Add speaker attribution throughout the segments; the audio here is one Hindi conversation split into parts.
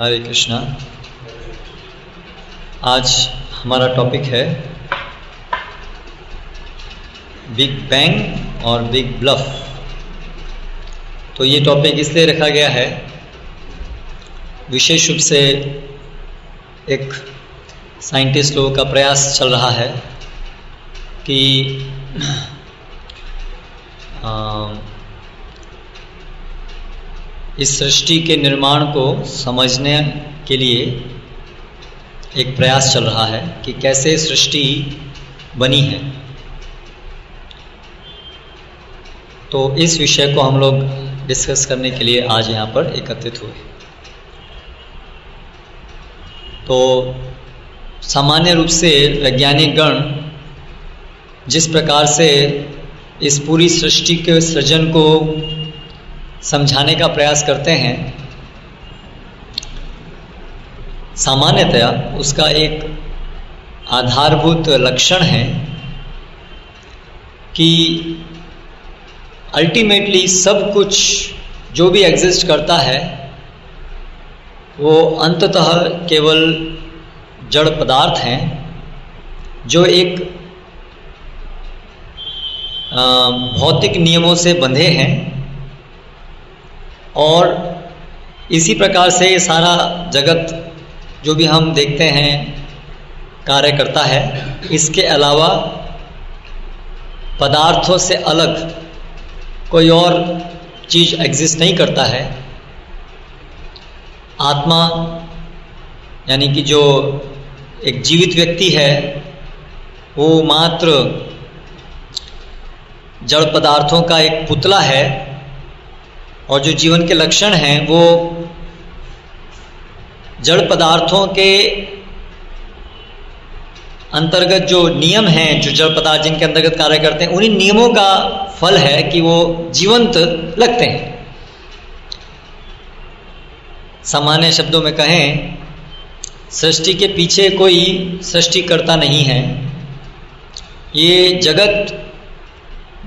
Speaker 1: हरे कृष्णा आज हमारा टॉपिक है बिग बैंग और बिग ब्लफ तो ये टॉपिक इसलिए रखा गया है विशेष रूप से एक साइंटिस्ट लोगों का प्रयास चल रहा है कि आ, इस सृष्टि के निर्माण को समझने के लिए एक प्रयास चल रहा है कि कैसे सृष्टि बनी है तो इस विषय को हम लोग डिस्कस करने के लिए आज यहाँ पर एकत्रित हुए तो सामान्य रूप से वैज्ञानिक गण जिस प्रकार से इस पूरी सृष्टि के सृजन को समझाने का प्रयास करते हैं सामान्यतया उसका एक आधारभूत लक्षण है कि अल्टीमेटली सब कुछ जो भी एग्जिस्ट करता है वो अंततः केवल जड़ पदार्थ हैं जो एक भौतिक नियमों से बंधे हैं और इसी प्रकार से ये सारा जगत जो भी हम देखते हैं कार्य करता है इसके अलावा पदार्थों से अलग कोई और चीज़ एग्जिस्ट नहीं करता है आत्मा यानी कि जो एक जीवित व्यक्ति है वो मात्र जड़ पदार्थों का एक पुतला है और जो जीवन के लक्षण हैं वो जड़ पदार्थों के अंतर्गत जो नियम हैं जो जड़ पदार्थ जिनके अंतर्गत कार्य करते हैं उन्हीं नियमों का फल है कि वो जीवंत लगते हैं सामान्य शब्दों में कहें सृष्टि के पीछे कोई सृष्टिकर्ता नहीं है ये जगत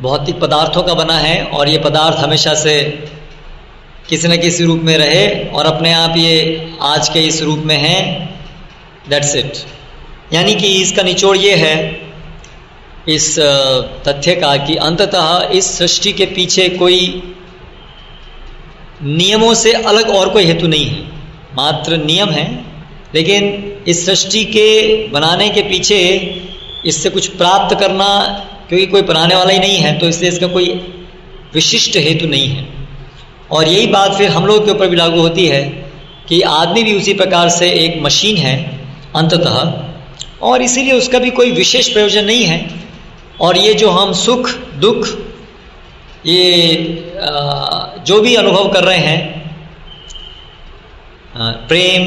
Speaker 1: भौतिक पदार्थों का बना है और ये पदार्थ हमेशा से किसी न किसी रूप में रहे और अपने आप ये आज के इस रूप में है दैट्स इट यानी कि इसका निचोड़ ये है इस तथ्य का कि अंततः इस सृष्टि के पीछे कोई नियमों से अलग और कोई हेतु नहीं है मात्र नियम है लेकिन इस सृष्टि के बनाने के पीछे इससे कुछ प्राप्त करना क्योंकि कोई बनाने वाला ही नहीं है तो इसलिए इसका कोई विशिष्ट हेतु नहीं है और यही बात फिर हम लोग के ऊपर भी लागू होती है कि आदमी भी उसी प्रकार से एक मशीन है अंततः और इसीलिए उसका भी कोई विशेष प्रयोजन नहीं है और ये जो हम सुख दुख ये जो भी अनुभव कर रहे हैं प्रेम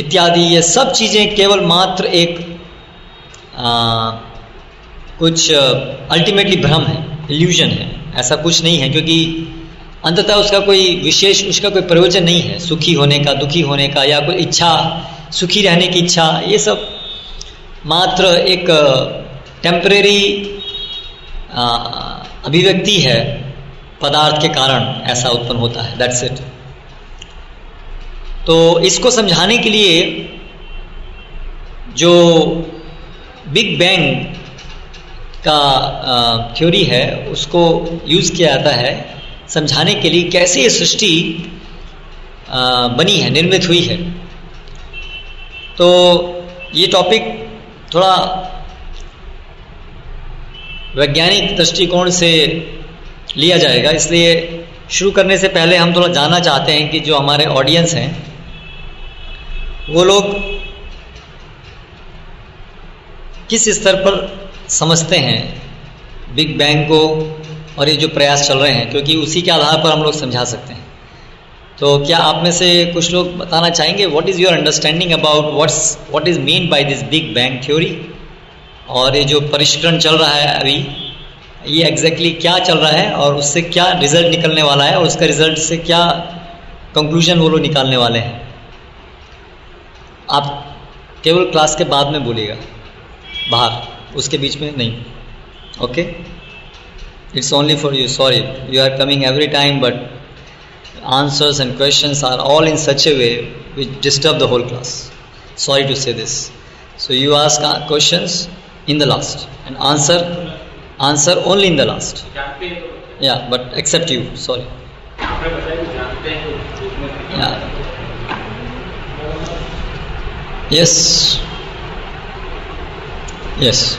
Speaker 1: इत्यादि ये सब चीज़ें केवल मात्र एक आ, कुछ अल्टीमेटली भ्रम है इल्यूजन है ऐसा कुछ नहीं है क्योंकि अंततः उसका कोई विशेष उसका कोई प्रयोजन नहीं है सुखी होने का दुखी होने का या कोई इच्छा सुखी रहने की इच्छा ये सब मात्र एक टेम्परेरी अभिव्यक्ति है पदार्थ के कारण ऐसा उत्पन्न होता है दैट्स इट तो इसको समझाने के लिए जो बिग बैंग का थ्योरी है उसको यूज़ किया जाता है समझाने के लिए कैसे ये सृष्टि बनी है निर्मित हुई है तो ये टॉपिक थोड़ा वैज्ञानिक दृष्टिकोण से लिया जाएगा इसलिए शुरू करने से पहले हम थोड़ा जानना चाहते हैं कि जो हमारे ऑडियंस हैं वो लोग किस स्तर पर समझते हैं बिग बैंग को और ये जो प्रयास चल रहे हैं क्योंकि उसी के आधार पर हम लोग समझा सकते हैं तो क्या आप में से कुछ लोग बताना चाहेंगे what is your understanding about what's what is mean by this big bang theory और ये जो परिष्करण चल रहा है अभी ये एग्जैक्टली exactly क्या चल रहा है और उससे क्या रिजल्ट निकलने वाला है और उसका रिजल्ट से क्या कंक्लूजन वो लोग निकालने वाले हैं आप केवल क्लास के बाद में बोलिएगा बाहर उसके बीच में नहीं okay okay? It's only for you, sorry. You are coming every time, but answers and questions are all in such a way which disturb the whole class. Sorry to say this. So you ask uh, questions in the last and answer answer only in the last. Yeah, but except you, sorry. Yeah. Yes. Yes.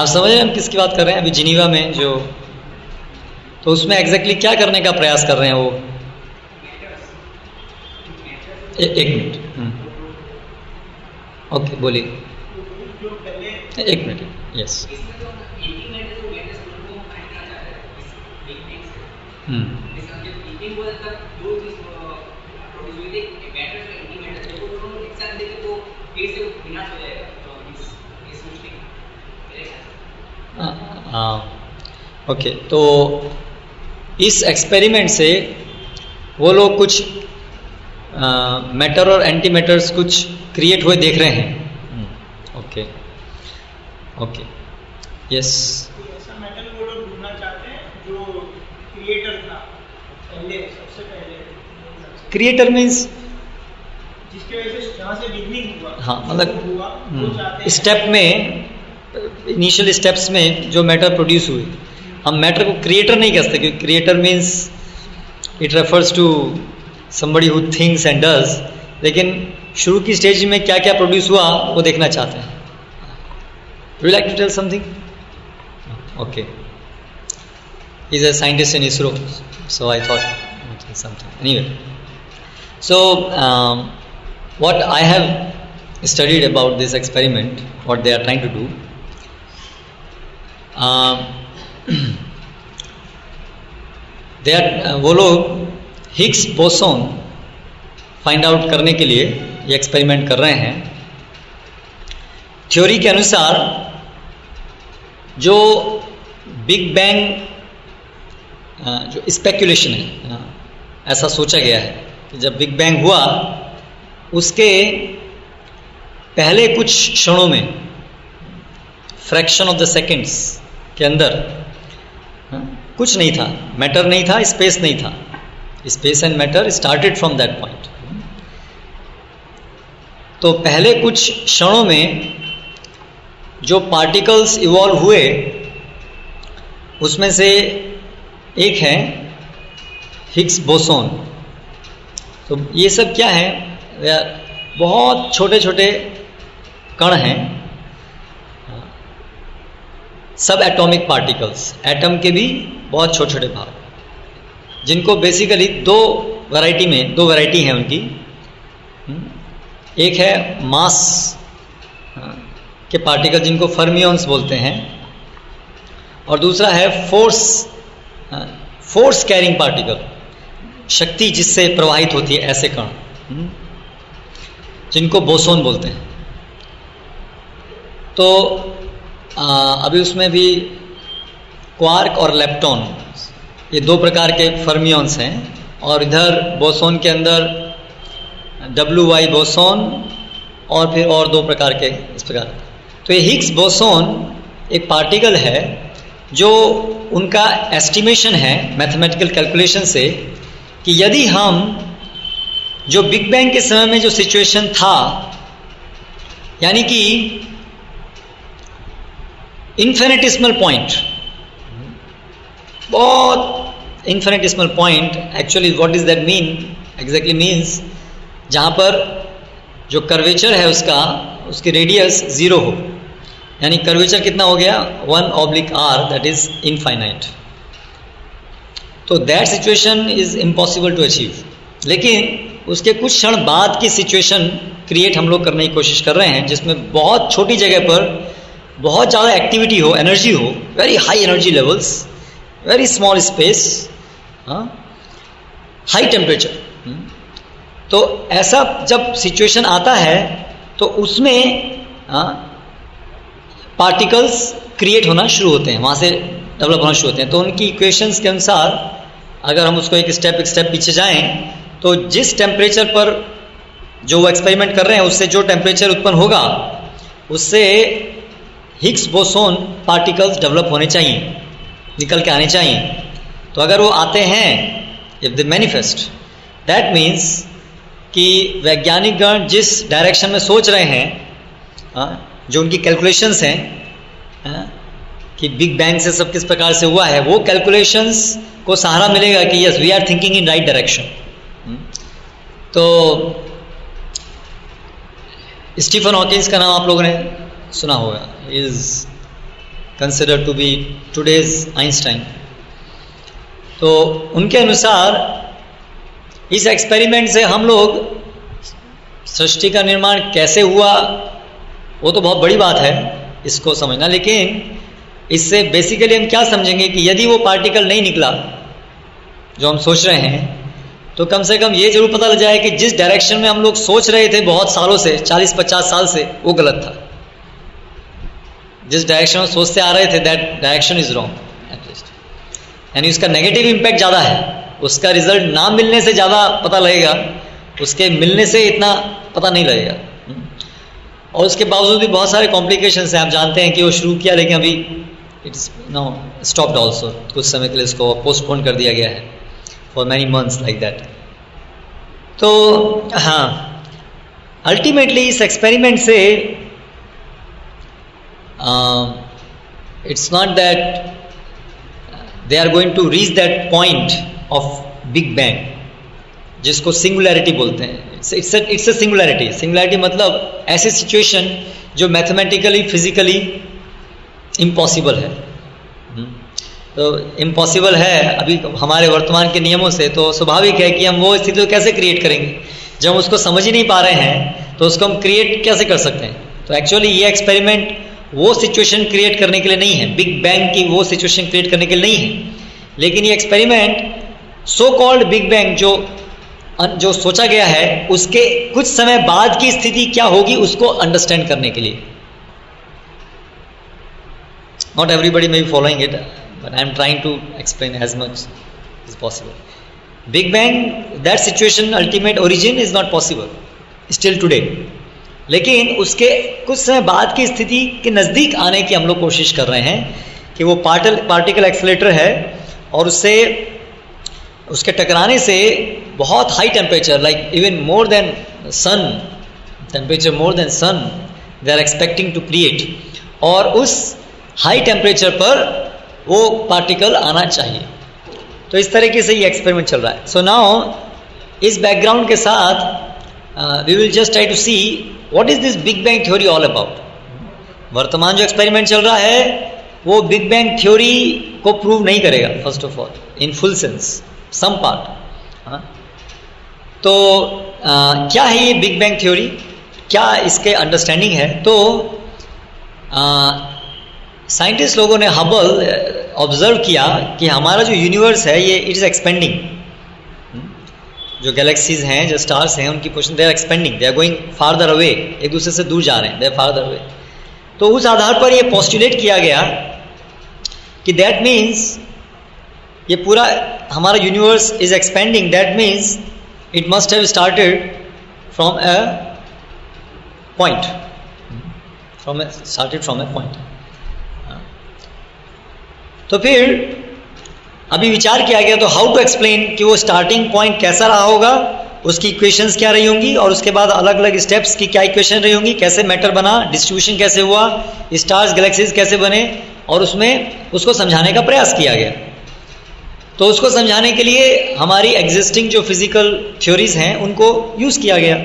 Speaker 1: आप समझ रहे हम किसकी बात कर रहे हैं अभी जिनीवा में जो तो उसमें एग्जैक्टली क्या करने का प्रयास कर रहे हैं वो ए, एक मिनट ओके हम्म। बोलिए
Speaker 2: एक मिनट
Speaker 1: यस हम्म, हम्म। हाँ ओके तो इस एक्सपेरिमेंट से वो लोग कुछ मैटर और एंटी मैटर्स कुछ क्रिएट हुए देख रहे हैं okay okay yes creator means
Speaker 2: जिसके वजह से हाँ
Speaker 1: मतलब स्टेप हम्म, में इनिशियल स्टेप्स में जो मैटर प्रोड्यूस हुए हम मैटर को क्रिएटर नहीं कह सकते क्योंकि creator means it refers to somebody who things and does लेकिन शुरू की स्टेज में क्या क्या प्रोड्यूस हुआ वो देखना चाहते हैं you like to tell something okay is a scientist in ISRO so I thought something anyway so what I have studied about this experiment what they are trying to do there um, uh, वो लोग हिक्स बोसोन फाइंड आउट करने के लिए ये एक्सपेरिमेंट कर रहे हैं थ्योरी के अनुसार जो बिग बैंग uh, जो स्पेकुलेशन है ऐसा सोचा गया है कि जब बिग बैंग हुआ उसके पहले कुछ क्षणों में फ्रैक्शन ऑफ द सेकेंड्स के अंदर हाँ। कुछ नहीं था मैटर नहीं था स्पेस नहीं था space and matter started from that point तो पहले कुछ क्षणों में जो पार्टिकल्स इवॉल्व हुए उसमें से एक है हिग्स बोसोन तो ये सब क्या है बहुत छोटे छोटे कण हैं सब एटॉमिक पार्टिकल्स एटम के भी बहुत छोटे छोटे भाग जिनको बेसिकली दो वैरायटी में दो वैरायटी हैं उनकी हम्म। एक है मास हाँ, के पार्टिकल जिनको फर्मियंस बोलते हैं और दूसरा है फोर्स फोर्स कैरिंग पार्टिकल शक्ति जिससे प्रवाहित होती है ऐसे कण हम्म। जिनको बोसोन बोलते हैं तो अभी उसमें भी क्वार्क और लेप्टॉन ये दो प्रकार के फर्मियंस हैं और इधर बोसोन के अंदर डब्ल्यू वाई बोसोन और फिर और दो प्रकार के इस प्रकार तो ये हिग्स बोसोन एक पार्टिकल है जो उनका एस्टिमेशन है मैथमेटिकल कैलकुलेशन से कि यदि हम जो बिग बैंग के समय में जो सिचुएशन था यानी कि इन्फेनेटिसमल पॉइंट बहुत infinitesimal point actually what is that mean exactly means जहाँ पर जो कर्वेचर है उसका उसकी रेडियस ज़ीरो हो यानी कर्वेचर कितना हो गया one oblique R that is infinite so that situation is impossible to achieve लेकिन उसके कुछ क्षण बाद की सिचुएशन क्रिएट हम लोग करने की कोशिश कर रहे हैं जिसमें बहुत छोटी जगह पर बहुत ज़्यादा एक्टिविटी हो एनर्जी हो very high energy levels very small space high temperature तो ऐसा जब सिचुएशन आता है तो उसमें पार्टिकल्स हाँ, क्रिएट होना शुरू होते हैं वहाँ से डेवलप होना शुरू होते हैं तो उनकी इक्वेशंस के अनुसार अगर हम उसको एक स्टेप एक स्टेप पीछे जाएं तो जिस टेम्परेचर पर जो वो एक्सपेरिमेंट कर रहे हैं उससे जो टेम्परेचर उत्पन्न होगा उससे हिक्स बोसोन पार्टिकल्स डेवलप होने चाहिए निकल के आने चाहिए तो अगर वो आते हैं if the manifest that means कि वैज्ञानिकगण जिस डायरेक्शन में सोच रहे हैं हाँ, जो उनकी कैलकुलेशंस हैं हाँ, कि बिग बैंग से सब किस प्रकार से हुआ है वो कैलकुलेशंस को सहारा मिलेगा कि yes we are thinking in right direction तो स्टीफन हॉकिंस का नाम आप लोगों ने सुना होगा is consider to be today's Einstein तो उनके अनुसार इस एक्सपेरिमेंट से हम लोग सृष्टि का निर्माण कैसे हुआ वो तो बहुत बड़ी बात है इसको समझना लेकिन इससे बेसिकली हम क्या समझेंगे कि यदि वो पार्टिकल नहीं निकला जो हम सोच रहे हैं तो कम से कम ये जरूर पता लग जाए कि जिस डायरेक्शन में हम लोग सोच रहे थे बहुत सालों से 40-50 साल से वो गलत था जिस डायरेक्शन में सोचते आ रहे थे that direction is wrong at least यानी उसका नेगेटिव इम्पैक्ट ज़्यादा है उसका रिजल्ट ना मिलने से ज़्यादा पता लगेगा उसके मिलने से इतना पता नहीं लगेगा और उसके बावजूद भी बहुत सारे कॉम्प्लिकेशन हैं आप जानते हैं कि वो शुरू किया लेकिन अभी it is no stopped also कुछ समय के लिए उसको पोस्टपोन कर दिया गया है for many months like that तो हाँ अल्टीमेटली इस एक्सपेरिमेंट से uh, it's not that they are going to reach that point of big bang जिसको सिंगुलैरिटी बोलते हैं it's it's a singularity singularity मतलब ऐसी सिचुएशन जो मैथमेटिकली फिजिकली इम्पॉसिबल है hmm? तो इम्पॉसिबल है अभी हमारे वर्तमान के नियमों से तो स्वाभाविक है कि हम वो स्थिति को कैसे क्रिएट करेंगे जब हम उसको समझ ही नहीं पा रहे हैं तो उसको हम क्रिएट कैसे कर सकते हैं तो एक्चुअली ये एक्सपेरिमेंट वो सिचुएशन क्रिएट करने के लिए नहीं है बिग बैंग की वो सिचुएशन क्रिएट करने के लिए नहीं है लेकिन ये experiment so called big bang जो जो सोचा गया है उसके कुछ समय बाद की स्थिति क्या होगी उसको अंडरस्टैंड करने के लिए not everybody may be following it but I am trying to explain as much is possible big bang that situation ultimate origin is not possible still today लेकिन उसके कुछ समय बाद की स्थिति के नज़दीक आने की हम लोग कोशिश कर रहे हैं कि वो पार्टल पार्टिकल एक्सलेटर है और उससे उसके टकराने से बहुत high temperature like even more than sun temperature more than sun they are expecting to create और उस हाई टेम्परेचर पर वो पार्टिकल आना चाहिए तो इस तरीके से ये एक्सपेरिमेंट चल रहा है सो so नाउ इस बैकग्राउंड के साथ uh, we will just try to see what is this big bang theory all about वर्तमान जो एक्सपेरिमेंट चल रहा है वो बिग बैंग थ्योरी को प्रूव नहीं करेगा first of all in full sense some part तो आ, uh, क्या है ये बिग बैंग थ्योरी क्या इसके अंडरस्टैंडिंग है तो साइंटिस्ट uh, लोगों ने हबल ऑब्जर्व uh, किया कि हमारा जो यूनिवर्स है ये इट इज़ एक्सपेंडिंग जो गैलेक्सीज हैं जो स्टार्स हैं उनकी position they are expanding they are going farther away एक दूसरे से दूर जा रहे हैं दे आर फारदर अवे तो उस आधार पर ये पॉस्टुलेट किया गया कि दैट मीन्स ये पूरा हमारा universe is expanding that means it must have started from a point from started from a point तो फिर अभी विचार किया गया तो हाउ टू एक्सप्लेन कि वो स्टार्टिंग पॉइंट कैसा रहा होगा उसकी इक्वेशंस क्या रही होंगी और उसके बाद अलग अलग स्टेप्स की क्या इक्वेशन रही होंगी कैसे मैटर बना डिस्ट्रीब्यूशन कैसे हुआ स्टार्स गैलेक्सीज कैसे बने और उसमें उसको समझाने का प्रयास किया गया तो उसको समझाने के लिए हमारी एग्जिस्टिंग जो फिजिकल थ्योरीज हैं उनको यूज़ किया गया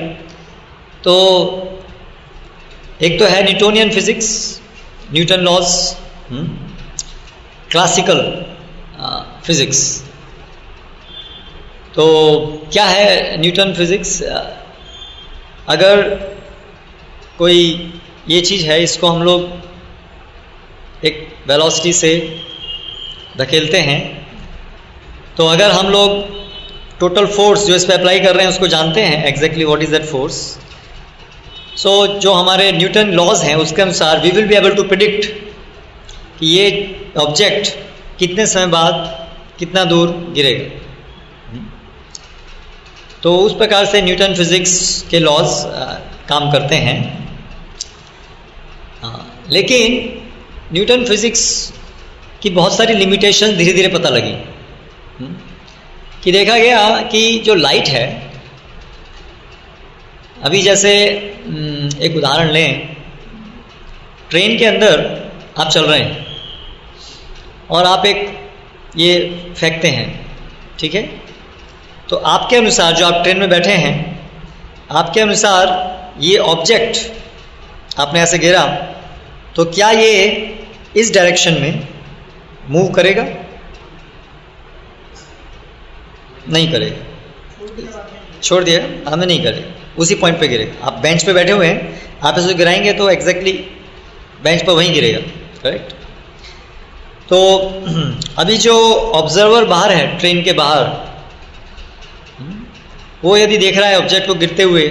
Speaker 1: तो एक तो है Newtonian physics Newton laws classical physics तो क्या है न्यूटन फिज़िक्स अगर कोई ये चीज़ है इसको हम लोग एक वेलोसिटी से धकेलते हैं तो अगर हम लोग टोटल फोर्स जो इस पर अप्लाई कर रहे हैं उसको जानते हैं exactly what is that force so जो हमारे न्यूटन लॉज हैं उसके अनुसार we will be able to predict कि ये ऑब्जेक्ट कितने समय बाद कितना दूर गिरेगा हम्म। तो उस प्रकार से न्यूटन फिजिक्स के लॉज काम करते हैं लेकिन न्यूटन फिजिक्स की बहुत सारी लिमिटेशन धीरे धीरे पता लगी हम्म। कि देखा गया कि जो लाइट है अभी जैसे हम्म, एक उदाहरण लें ट्रेन के अंदर आप चल रहे हैं और आप एक ये फेंकते हैं ठीक है तो आपके अनुसार जो आप ट्रेन में बैठे हैं आपके अनुसार ये ऑब्जेक्ट आपने ऐसे घेरा तो क्या ये इस डायरेक्शन में मूव करेगा नहीं
Speaker 3: करेगा
Speaker 1: छोड़ दिया हमें नहीं करे उसी पॉइंट पे गिरेगा आप बेंच पे बैठे हुए हैं आप इसको गिराएंगे तो एग्जैक्टली बेंच पर वहीं गिरेगा करेक्ट तो अभी जो ऑब्जर्वर बाहर है ट्रेन के बाहर वो यदि देख रहा है ऑब्जेक्ट को गिरते हुए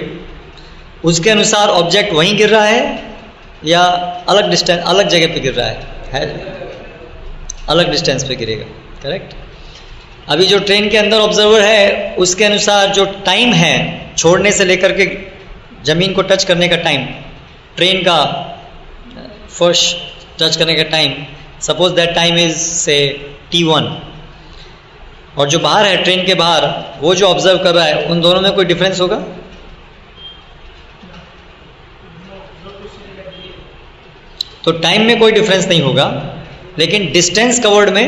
Speaker 1: उसके अनुसार ऑब्जेक्ट वहीं गिर रहा है या अलग डिस्टेंस अलग जगह पे गिर रहा है, है? अलग डिस्टेंस पे गिरेगा करेक्ट अभी जो ट्रेन के अंदर ऑब्जर्वर है उसके अनुसार जो टाइम है छोड़ने से लेकर के ज़मीन को टच करने का टाइम ट्रेन का फर्श टच करने का time suppose that time is से टी वन और जो बाहर है ट्रेन के बाहर वो जो ऑब्जर्व कर रहा है उन दोनों में कोई डिफरेंस होगा तो टाइम में कोई डिफरेंस नहीं होगा लेकिन डिस्टेंस कवर्ड में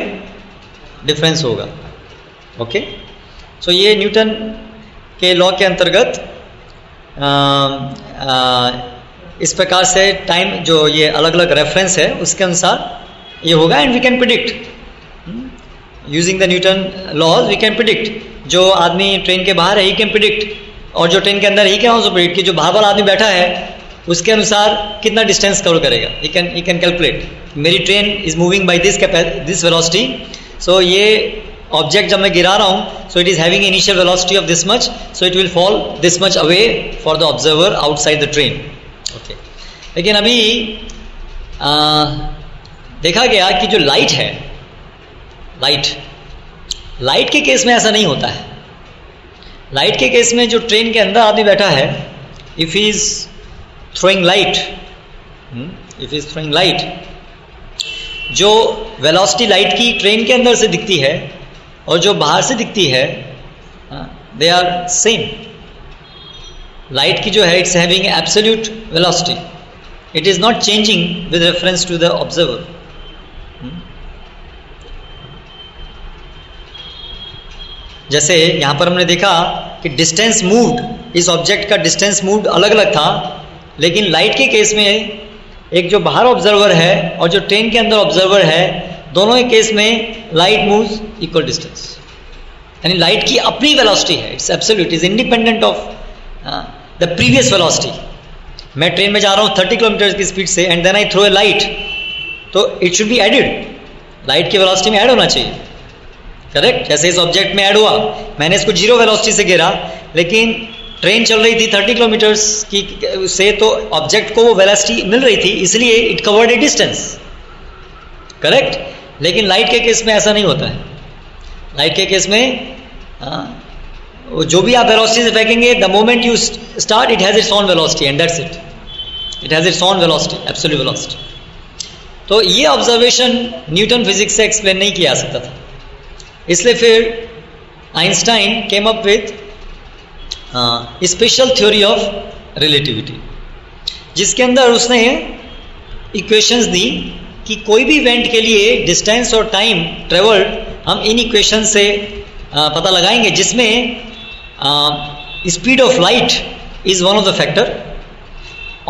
Speaker 1: डिफरेंस होगा ओके सो ये न्यूटन के लॉ के अंतर्गत इस प्रकार से टाइम जो ये अलग अलग रेफरेंस है उसके अनुसार ये होगा and we can predict using the Newton laws we can predict जो आदमी ट्रेन के बाहर है ही कैन प्रिडिक्ट और जो ट्रेन के अंदर ही क्या ऑल्सो प्रिडिक्ट कि जो बाहर वाला आदमी बैठा है उसके अनुसार कितना डिस्टेंस कवर करेगा you can you can calculate मेरी train is moving by this this velocity so ये ऑब्जेक्ट जब मैं गिरा रहा हूँ so it is having initial velocity of this much so it will fall this much away for the observer outside the train okay लेकिन अभी देखा गया कि जो लाइट है लाइट लाइट के केस में ऐसा नहीं होता है लाइट के केस में जो ट्रेन के अंदर आदमी बैठा है if is throwing light if is throwing light जो वेलोसिटी लाइट की ट्रेन के अंदर से दिखती है और जो बाहर से दिखती है दे आर सेम लाइट की जो है it's having absolute velocity it is not changing with reference to the observer जैसे यहाँ पर हमने देखा कि डिस्टेंस मूव्ड इस ऑब्जेक्ट का डिस्टेंस मूव्ड अलग अलग था लेकिन लाइट के केस में एक जो बाहर ऑब्जर्वर है और जो ट्रेन के अंदर ऑब्जर्वर है दोनों ही केस में लाइट मूव्स इक्वल डिस्टेंस यानी लाइट की अपनी वेलोसिटी है it's absolute is independent of the previous velocity मैं ट्रेन में जा रहा हूँ थर्टी किलोमीटर की स्पीड से and then I throw a light तो it should be added light की वेलोसिटी में ऐड होना चाहिए करेक्ट जैसे इस ऑब्जेक्ट में ऐड हुआ मैंने इसको जीरो वेलोसिटी से गिरा लेकिन ट्रेन चल रही थी थर्टी किलोमीटर की से तो ऑब्जेक्ट को वो वेलोसिटी मिल रही थी इसलिए it covered a distance correct लेकिन लाइट के केस में ऐसा नहीं होता है लाइट के केस में आ, जो भी आप वेलोसिटी से फेंकेंगे the moment you start it has its own velocity and that's it it has its own velocity absolute velocity तो ये ऑब्जर्वेशन न्यूटन फिजिक्स से एक्सप्लेन नहीं किया जा सकता था इसलिए फिर Einstein came up with special theory of relativity जिसके अंदर उसने इक्वेशंस दी कि कोई भी इवेंट के लिए डिस्टेंस और टाइम ट्रेवल्ड हम इन इक्वेशन से पता लगाएंगे जिसमें speed of light is one of the factor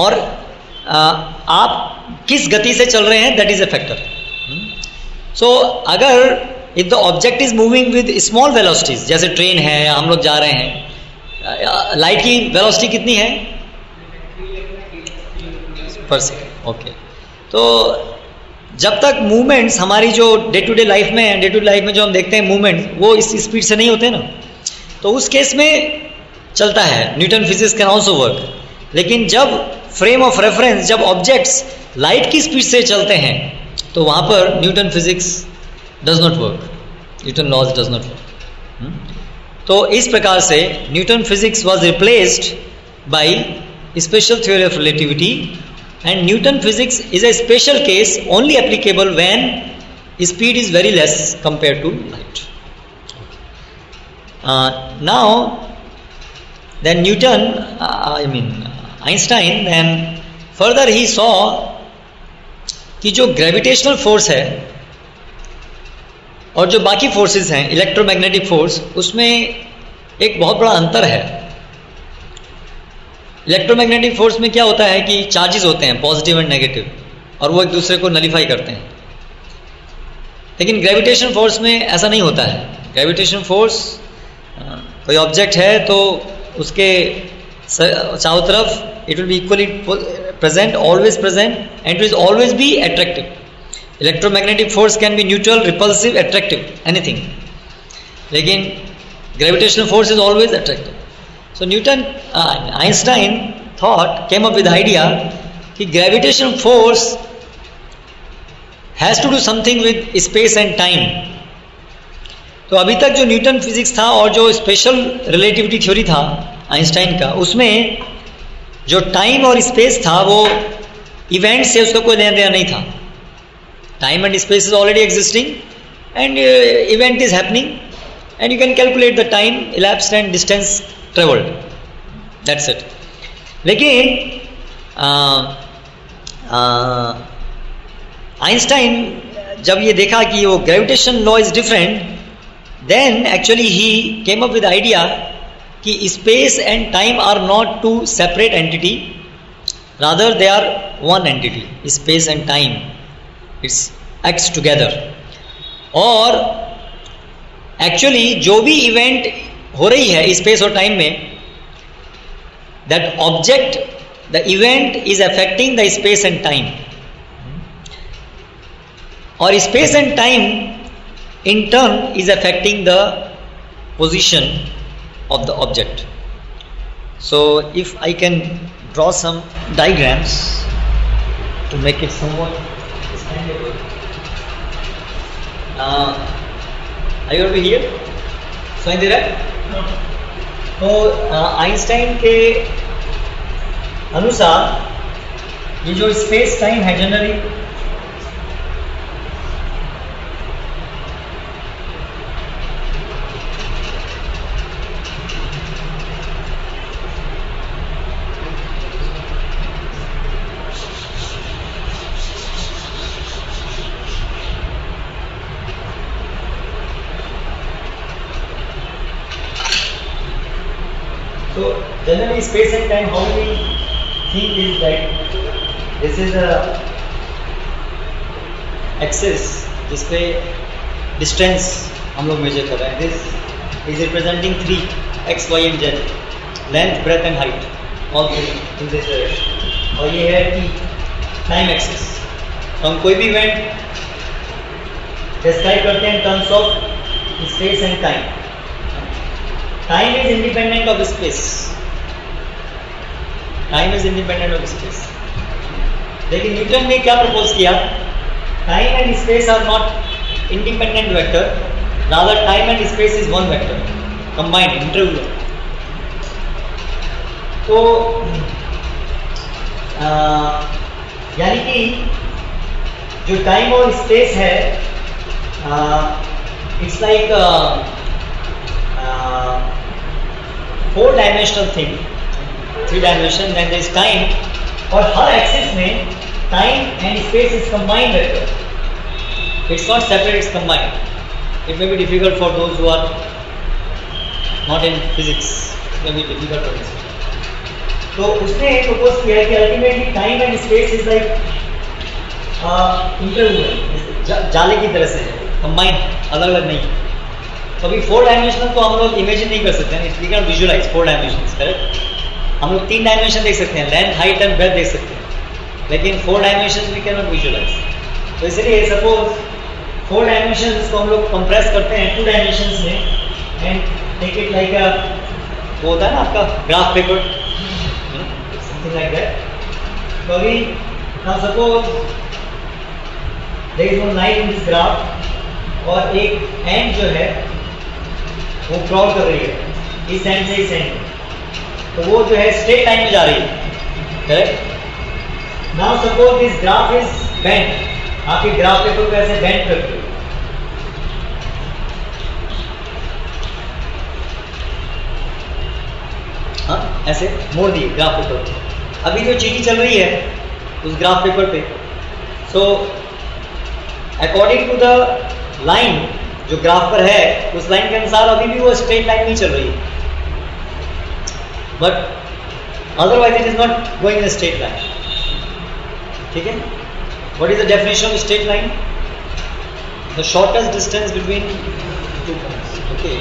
Speaker 1: और आप किस गति से चल रहे हैं that is a factor so अगर if the object is moving with small velocities जैसे ट्रेन है या हम लोग जा रहे हैं लाइट की वेलोसिटी कितनी है पर सेकेंड ओके तो जब तक मूवमेंट्स हमारी जो डे टू डे लाइफ में डे टू डे लाइफ में जो हम देखते हैं मूवमेंट वो इस स्पीड से नहीं होते ना तो उस केस में चलता है Newton physics can also work लेकिन जब फ्रेम ऑफ रेफरेंस जब ऑब्जेक्ट्स लाइट की स्पीड से चलते हैं तो वहाँ पर Newton physics does not work Newton laws does not work तो इस प्रकार से Newton physics was replaced by special theory of relativity and Newton physics is a special case only applicable when speed is very less compare to light now then Newton I mean Einstein then further he saw कि जो ग्रेविटेशनल फोर्स है और जो बाकी फोर्सेस हैं इलेक्ट्रोमैग्नेटिक फोर्स उसमें एक बहुत बड़ा अंतर है इलेक्ट्रोमैग्नेटिक फोर्स में क्या होता है कि चार्जेस होते हैं पॉजिटिव एंड नेगेटिव और वो एक दूसरे को नलीफाई करते हैं लेकिन ग्रेविटेशन फोर्स में ऐसा नहीं होता है ग्रेविटेशन फोर्स कोई ऑब्जेक्ट है तो उसके चारों तरफ it will be equally present always present and it is always be attractive electromagnetic force can be neutral repulsive attractive anything लेकिन gravitational force is always attractive so Newton Einstein thought came up with idea कि gravitation force has to do something with space and time तो अभी तक जो न्यूटन फिजिक्स था और जो स्पेशल रिलेटिविटी थ्योरी था आइंस्टाइन का उसमें जो टाइम और स्पेस था वो इवेंट से उसका कोई लेन देना नहीं था time and space is already existing and uh, event is happening and you can calculate the time elapsed and distance traveled that's it लेकिन आइंस्टाइन जब ये देखा कि वो gravitation law is different then actually he came up with idea कि space and time are not two separate entity rather they are one entity space and time its acts together और एक्चुअली जो भी इवेंट हो रही है स्पेस और टाइम में that object the event is affecting the space and time और space and time in turn is affecting the position of the object so if I can draw some to make it some somewhat I हाँ। are you going to दे रहा है तो आइंस्टाइन के अनुसार ये जो स्पेस टाइम है generally space and time, how we think is that this is the axis जिसपे डिस्टेंस हम लोग मेजर कर रहे हैं this is representing three x Y and Z length breadth and height all three in this और ये है कि टाइम एक्सेस तो हम कोई भी इवेंट डिस्क्राइब करते हैं terms of space and time time is independent of space time is independent of space लेकिन न्यूटन ने क्या प्रपोज किया time and space are not independent vector rather time and space is one vector combined interview तो यानी कि जो टाइम और स्पेस है it's like four dimensional thing three dimension then is time और हर एक्सिस में time and space is combined it's not separate it's combined it may be difficult for those who are not in physics may be difficult for तो उसने एक प्रपोज किया है कि ultimately time and space is like interview जाले की तरह से कंबाइंड अलग अलग नहीं तो अभी फोर डायमेंशनल को हम लोग इमेजिन नहीं कर सकते हैं we can visualise four dimension correct हम लोग तीन डायमेंशन देख सकते हैं लेंथ हाइट एंड ब्रेथ देख सकते हैं लेकिन four dimension we can not visualise तो इसलिए सपोज फोर डायमेंशन को हम लोग कंप्रेस करते हैं टू डायमेंशन में and take it like a वो होता है ना आपका graph paper something like that तो अभी ना suppose there is one line in this graph और एक एंड जो है वो क्रॉल कर रही है इस एंड से इस एंड तो वो जो है स्ट्रेट लाइन में जा रही है correct now suppose this graph is bent आपके ग्राफ पे तो ऐसे बेंट करते हो हाँ ऐसे मोड़ दिए ग्राफ पेपर पे अभी जो चीटी चल रही है उस ग्राफ पेपर पे so according to the line जो ग्राफ पर है उस लाइन के अनुसार अभी भी वो स्ट्रेट लाइन नहीं चल रही है but otherwise it is not going in a straight line. Okay? What is the definition of a straight line? The shortest distance between two points. Okay.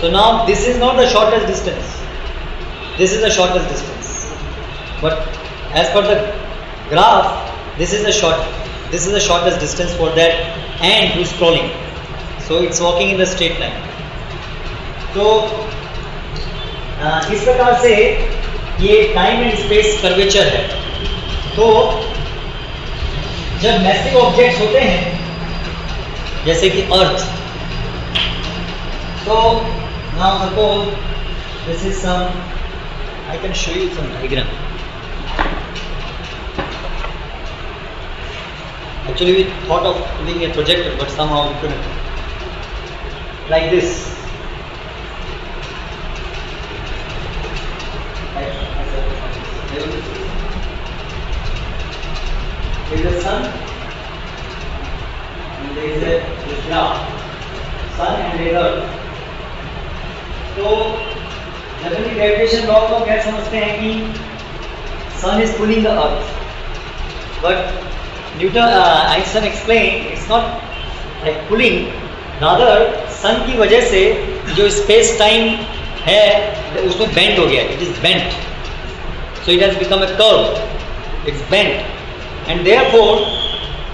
Speaker 1: So now this is not the shortest distance. This is the shortest distance. But as per the graph, this is the shortest distance for that ant who is crawling. So it's walking in the straight line. So इस प्रकार से ये टाइम एंड स्पेस कर्वेचर है तो जब मैसिव ऑब्जेक्ट्स होते हैं जैसे कि अर्थ तो now suppose this is some I can show you some diagram actually we thought of doing a project but somehow we couldn't like this
Speaker 2: the sun and there
Speaker 1: is a krishna sun and a earth तो जनरली ग्रेविटेशन लॉ को क्या समझते हैं कि sun is pulling the earth but Newton Einstein explain it's not like pulling rather sun की वजह से जो स्पेस टाइम है उसमें बेंट हो गया it is bent so it has become a curve it's bent and for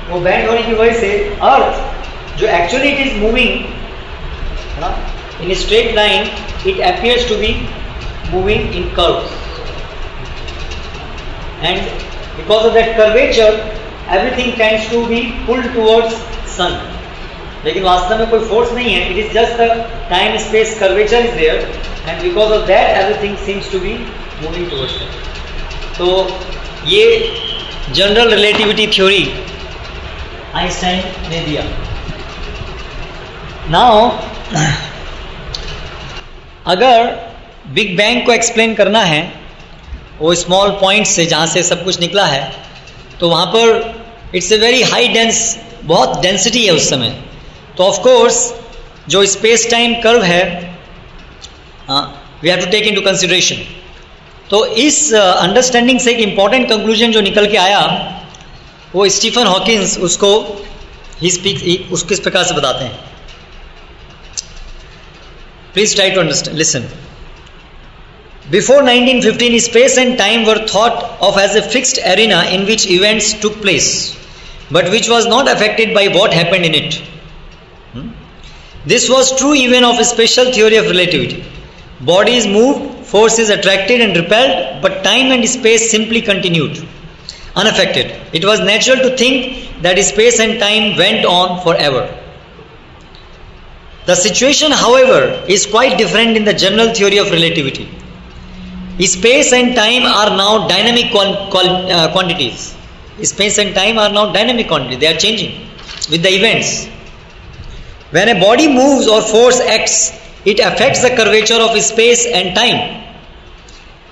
Speaker 1: वो बैंड होने की वजह से अर्थ जो actually it is moving in straight line it appears to be moving in curve and because of that curvature everything tends to be pulled towards sun लेकिन वास्तव में कोई फोर्स नहीं है it is just the time space curvature is there and because of that everything seems to be moving towards तो ये जनरल रिलेटिविटी थ्योरी आइंस्टाइन ने दिया नाउ अगर बिग बैंग को एक्सप्लेन करना है वो स्मॉल पॉइंट से जहाँ से सब कुछ निकला है तो वहाँ पर it's a very high dense बहुत डेंसिटी है उस समय तो ऑफ कोर्स जो स्पेस टाइम कर्व है we have to take into consideration तो इस अंडरस्टैंडिंग uh, से एक इंपॉर्टेंट कंक्लूजन जो निकल के आया वो स्टीफन हॉकिंस उसको ही स्पीक उस किस प्रकार से बताते हैं please try to understand listen before 1915 space and time were thought of as a fixed arena in which events took place but which was not affected by what happened in it this was true event of special theory of relativity body is moved Force is attracted and repelled, but time and space simply continued unaffected. It was natural to think that space and time went on forever. The situation, however, is quite different in the general theory of relativity. Space and time are now dynamic uh, quantities. Space and time are now dynamic quantities, they are changing with the events. When a body moves or force acts, it affects the curvature of space and time.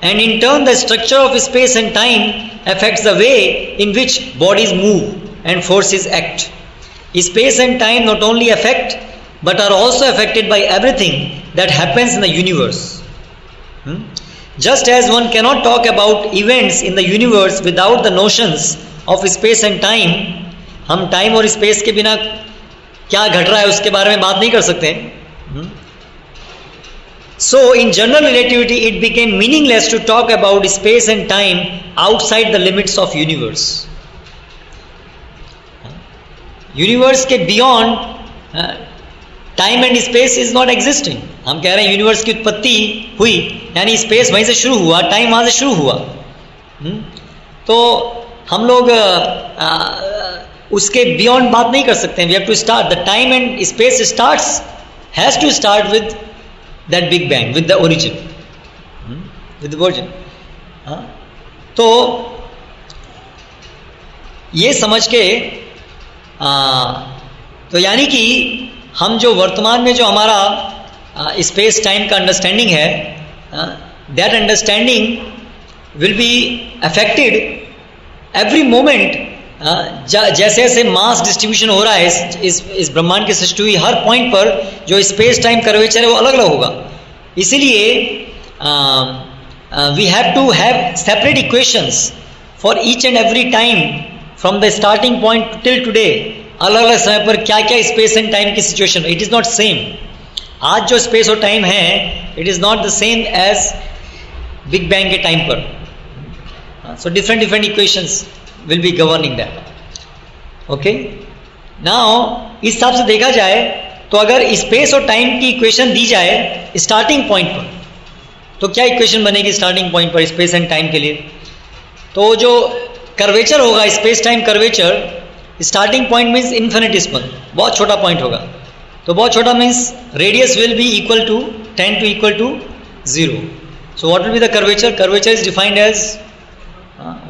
Speaker 1: And in turn, the structure of space and time affects the way in which bodies move and forces act. Space and time not only affect but are also affected by everything that happens in the universe. Hmm? Just as one cannot talk about events in the universe without the notions of space and time, हम टाइम और स्पेस के बिना क्या घट रहा है उसके बारे में बात नहीं कर सकते hmm? So, in general relativity, it became meaningless to talk about space and time outside the limits of universe. Universe के beyond time and space is not existing हम कह रहे हैं यूनिवर्स की उत्पत्ति हुई यानी स्पेस वहीं से शुरू हुआ टाइम वहां से शुरू हुआ हुँ? हम्म? तो हम लोग आ, uh, आ, uh, उसके बियॉन्ड बात नहीं कर सकते we have to start the time and space starts has to start with that big bang with the origin hmm? with तो ये समझ के आ, तो यानी कि हम जो वर्तमान में जो हमारा स्पेस टाइम का अंडरस्टैंडिंग है that understanding will be affected every moment हाँ, जैसे जैसे मास डिस्ट्रीब्यूशन हो रहा है इस इस, इस ब्रह्मांड की सृष्टि हुई हर पॉइंट पर जो स्पेस टाइम कर्वेचर है वो अलग अलग होगा इसीलिए we have to have separate equations for each and every time from the starting point till today अलग अलग समय पर क्या क्या स्पेस एंड टाइम की situation it is not same आज जो स्पेस और टाइम है it is not the same as big bang के टाइम पर so different different equations will be governing them. Okay now इस हिसाब से देखा जाए तो अगर स्पेस और टाइम की इक्वेशन दी जाए स्टार्टिंग पॉइंट पर तो क्या इक्वेशन बनेगी स्टार्टिंग पॉइंट पर स्पेस एंड टाइम के लिए तो जो कर्वेचर होगा space time curvature starting point means infinitesimal बहुत छोटा पॉइंट होगा तो बहुत छोटा means radius will be equal to ten to equal to zero so what will be the curvature curvature is defined as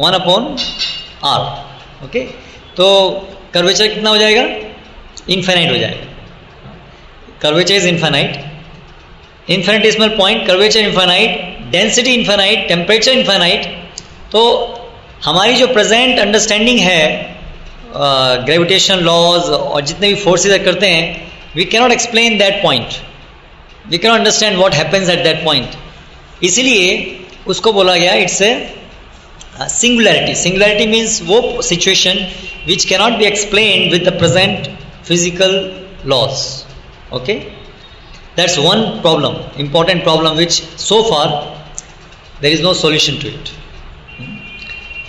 Speaker 1: one upon R okay तो कर्वेचर कितना हो जाएगा इन्फेनाइट हो जाएगा curvature is infinite infinitesimal point curvature infinite density infinite temperature infinite तो हमारी जो प्रेजेंट अंडरस्टैंडिंग है ग्रेविटेशन uh, लॉज और जितने भी फोर्सेज करते हैं we cannot explain that point we cannot understand what happens at that point इसीलिए उसको बोला गया it's a Uh, singularity. Singularity means wo situation which cannot be explained with the present physical laws. Okay, that's one problem, important problem which so far there is no solution to it.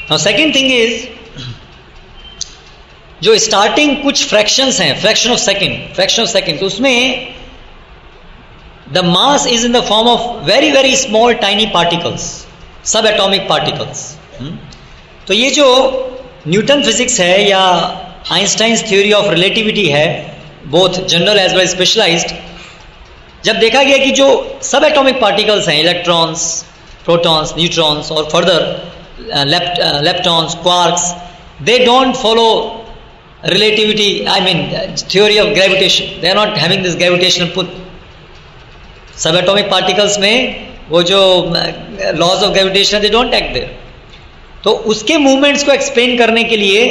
Speaker 1: Now, second thing is जो स्टार्टिंग कुछ fractions हैं fraction of second fraction of second तो उसमें the mass is in the form of very very small tiny particles subatomic particles hmm? तो ये जो न्यूटन फिजिक्स है या आइंस्टाइंस थ्योरी ऑफ रिलेटिविटी है both general as well specialized जब देखा गया कि जो सब एटॉमिक पार्टिकल्स हैं इलेक्ट्रॉन्स प्रोटॉन्स न्यूट्रॉन्स और further leptons quarks they don't follow relativity I mean theory of gravitation they are not having this gravitation pull subatomic particles में वो जो laws of gravitation they don't act there तो उसके मूवमेंट्स को एक्सप्लेन करने के लिए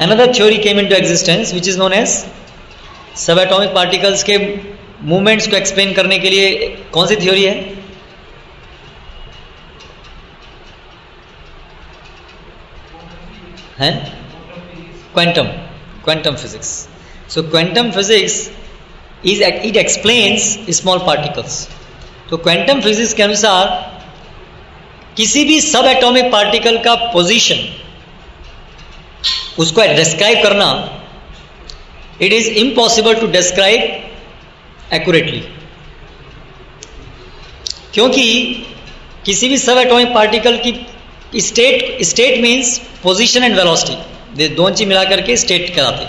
Speaker 1: another theory came in to existence which is known as subatomic particles के मूवमेंट्स को एक्सप्लेन करने के लिए कौन सी थ्योरी है हैं quantum quantum physics so quantum physics is it explains small particles तो क्वांटम फिजिक्स के अनुसार किसी भी सब एटॉमिक पार्टिकल का पोजीशन उसको डिस्क्राइब करना it is impossible to describe accurately क्योंकि किसी भी सब एटॉमिक पार्टिकल की state state means position and velocity दोनों चीज मिला करके स्टेट कराते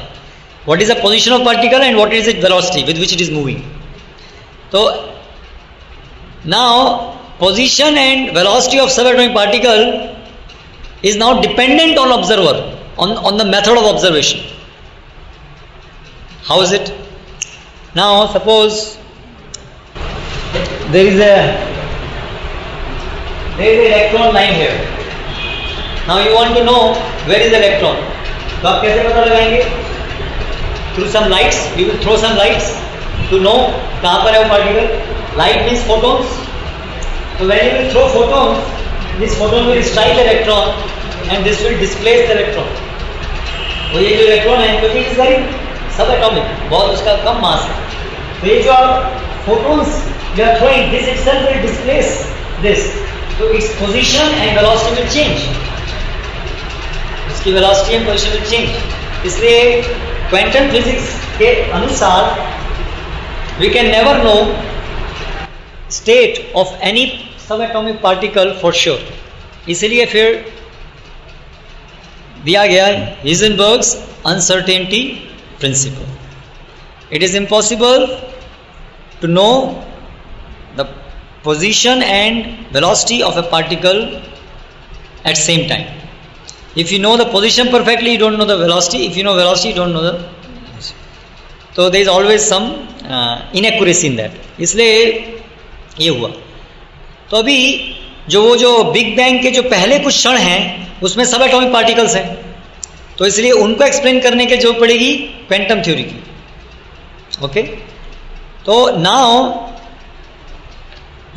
Speaker 1: what is the position of particle and what is it velocity with which it is moving तो now position and velocity of subatomic particle is now dependent on observer, on, on the method of observation. How is it? Now suppose there is a there is an electron lying here. Now you want to know where is the electron. तो आप कैसे पता लगाएंगे through some lights we will throw some lights to So when you throw photon, this photon will strike the electron and this will displace the electron. वो ये जो इलेक्ट्रॉन है क्योंकि इज वेरी सब एटॉमिक बहुत उसका कम मास है तो ये जो आप photons you are throwing this itself will displace this तो its position and velocity will change इसकी velocity and position will change इसलिए क्वांटम फिजिक्स के अनुसार we can never know state of any subatomic particle for sure इसलिए फिर दिया गया Heisenberg's uncertainty principle it is impossible to know the position and velocity of a particle at same time if you know the position perfectly you don't know the velocity if you know velocity you don't know the तो there is always some inaccuracy in that इसलिए ये हुआ तो अभी जो वो जो बिग बैंग के जो पहले कुछ क्षण हैं उसमें सब एटॉमिक पार्टिकल्स हैं तो इसलिए उनको एक्सप्लेन करने की जरूरत पड़ेगी क्वेंटम थ्योरी की ओके तो now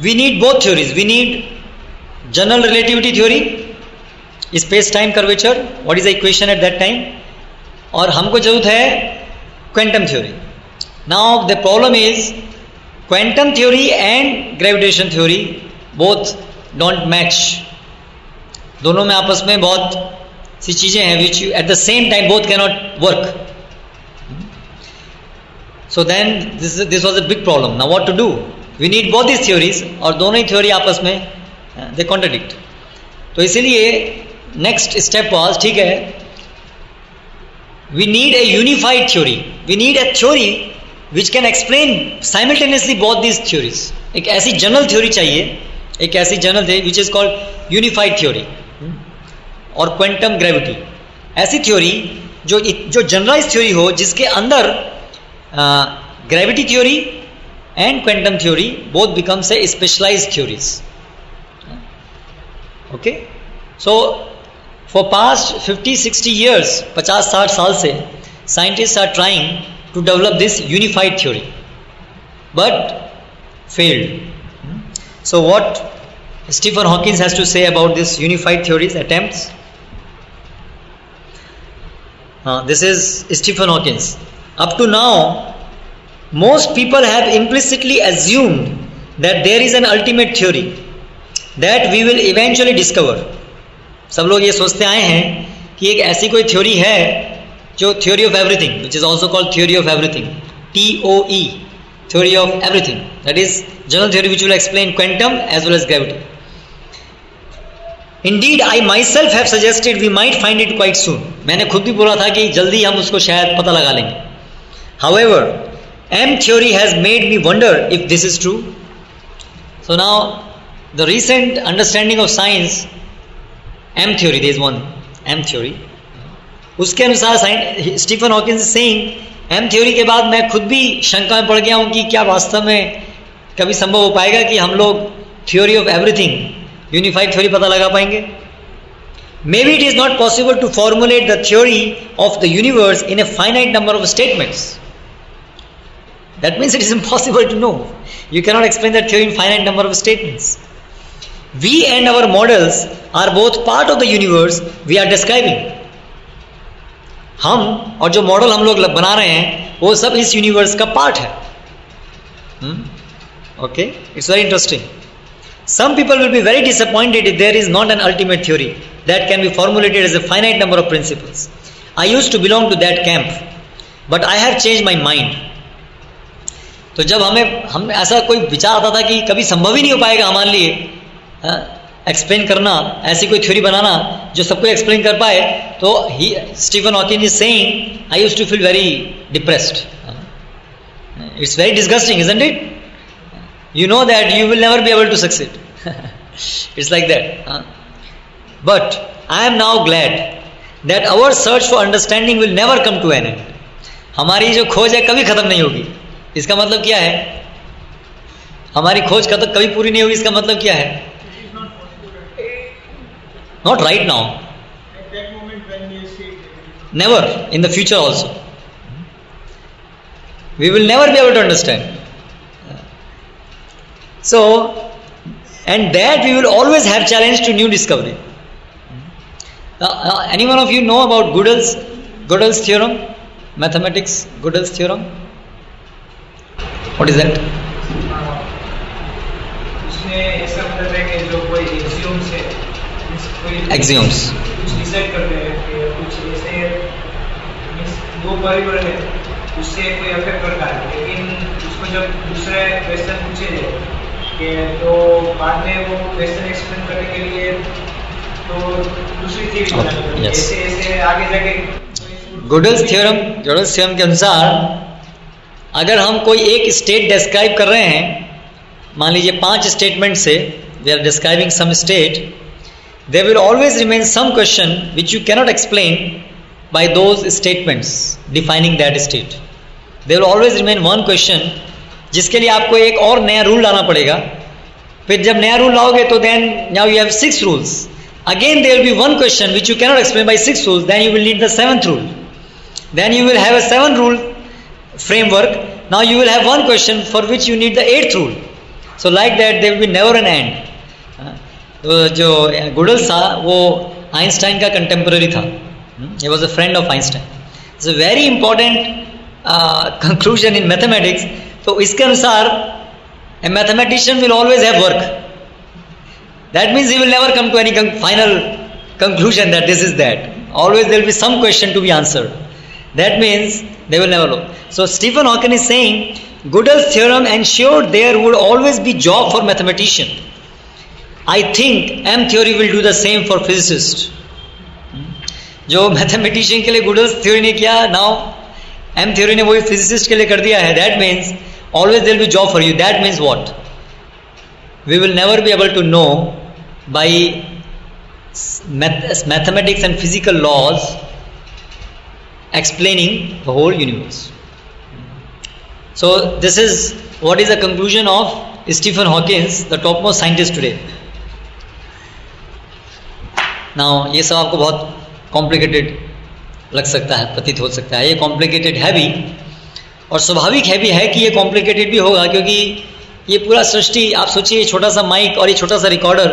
Speaker 1: we need both theories we need general relativity theory space time curvature what is the equation at that time और हमको जरूरत है quantum theory now the problem is quantum theory and gravitation theory both don't match दोनों में आपस में बहुत सी चीज़ें हैं which you at the same time both cannot work so then this this was a big problem ना what to do we need both this theories और दोनों ही थ्योरी आपस में दे uh, कॉन्ट्रोडिक्ट तो इसीलिए नेक्स्ट स्टेप वॉज ठीक है we need a unified theory we need a theory which can explain simultaneously both this theories एक ऐसी जनरल थ्योरी चाहिए एक ऐसी जर्नल थे which is called unified theory और क्वेंटम ग्रेविटी ऐसी थ्योरी जो जो जनरलाइज थ्योरी हो जिसके अंदर gravity theory and quantum theory both becomes a specialize theories okay so for past 50 60 years 50 60 साल से scientist are trying to develop this unified theory but failed So what Stephen Hawking has to say about this unified theories attempts? Uh, this is Stephen Hawking. Up to now, most people have implicitly assumed that there is an ultimate theory that we will eventually discover. सब लोग ये सोचते आए हैं कि एक ऐसी कोई थ्योरी है जो theory of everything which is also called theory of everything T O E theory of everything. That is general theory which will explain quantum as well as gravity. Indeed, I myself have suggested we might find it quite soon. मैंने खुद भी बोला था कि जल्दी हम उसको शायद पता लगा लेंगे However, M theory has made me wonder if this is true. So now, the recent understanding of science, M theory, there is one M theory. उसके अनुसार Stephen Hawkins is saying M theory के बाद मैं खुद भी शंका में पड़ गया हूँ कि क्या वास्तव में कभी संभव हो पाएगा कि हम लोग theory of everything unified theory पता लगा पाएंगे may be it is not possible to formulate the theory of the universe in a finite number of statements that means it is impossible to know you cannot explain the theory in finite number of statements we and our models are both part of the universe we are describing हम और जो मॉडल हम लोग बना रहे हैं वो सब इस यूनिवर्स का पार्ट है okay it's very interesting some people will be very disappointed if there is not an ultimate theory that can be formulated as a finite number of principle I use to belong to that camp but I have change my mind तो जब हमें हम ऐसा कोई विचार आता था कि कभी संभव ही नहीं हो पाएगा हमारे लिए हाँ, एक्सप्लेन करना ऐसी कोई थ्योरी बनाना जो सबको एक्सप्लेन कर पाए तो ही Stephen Hawking is saying I use to feel very depressed it's very disgusting isn't it you know that you will never be able to succeed it's like that but I am now glad that our search for understanding will never come to an end हमारी जो खोज है कभी खत्म नहीं होगी इसका मतलब क्या है हमारी खोज खत्म कभी पूरी नहीं होगी इसका मतलब क्या है Not right now.
Speaker 2: At that moment when
Speaker 1: Never. In the future also. We will never be able to understand. So, and that we will always have challenge to new discovery. Uh, uh, of you know about Gödel's, Gödel's theorem? Mathematics, Gödel's theorem? What is that?
Speaker 2: Axioms
Speaker 1: Godel's theorem Godel's theorem के अनुसार अगर हम कोई एक स्टेट डिस्क्राइब कर रहे हैं मान लीजिए पांच स्टेटमेंट से we are describing some state there will always remain some question which you cannot explain by those statements defining that state. There always remain one question जिसके लिए आपको एक और नया रूल लाना पड़ेगा फिर जब नया रूल लाओगे तो then now you have six rules again there be one question which you cannot explain by six rules then you will need the seventh rule then you will have a seven rule framework now you will have one question for which you need the eighth rule so like that there will be never an end जो गुडल्स था वो आइंस्टाइन का कंटेम्प्ररी था he was a friend of Einstein it's a very important conclusion in mathematics तो इसके अनुसार a mathematician will always have work that means he will never come to any final conclusion that this is that always there be some question to be answered that means they will never low so Stephen Hawking is saying Godel's theorem and sure there would always be job for mathematician I think M theory will do the same for physicist जो मैथमेटिशियन के लिए गुडल्स थ्योरी ने किया नाउ एम थ्योरी ने वो फिजिसिस्ट के लिए कर दिया है that means always there be job for you that means what we will never be able to know by mathematics and physical laws the whole universe so this is what is the conclusion of Stephen Hawking's the top most scientist today ना ये सब आपको बहुत कॉम्प्लिकेटेड लग सकता है प्रतीत हो सकता है ये कॉम्प्लिकेटेड है भी और स्वाभाविक है भी है कि ये कॉम्प्लिकेटेड भी होगा क्योंकि ये पूरा सृष्टि आप सोचिए छोटा सा माइक और ये छोटा सा रिकॉर्डर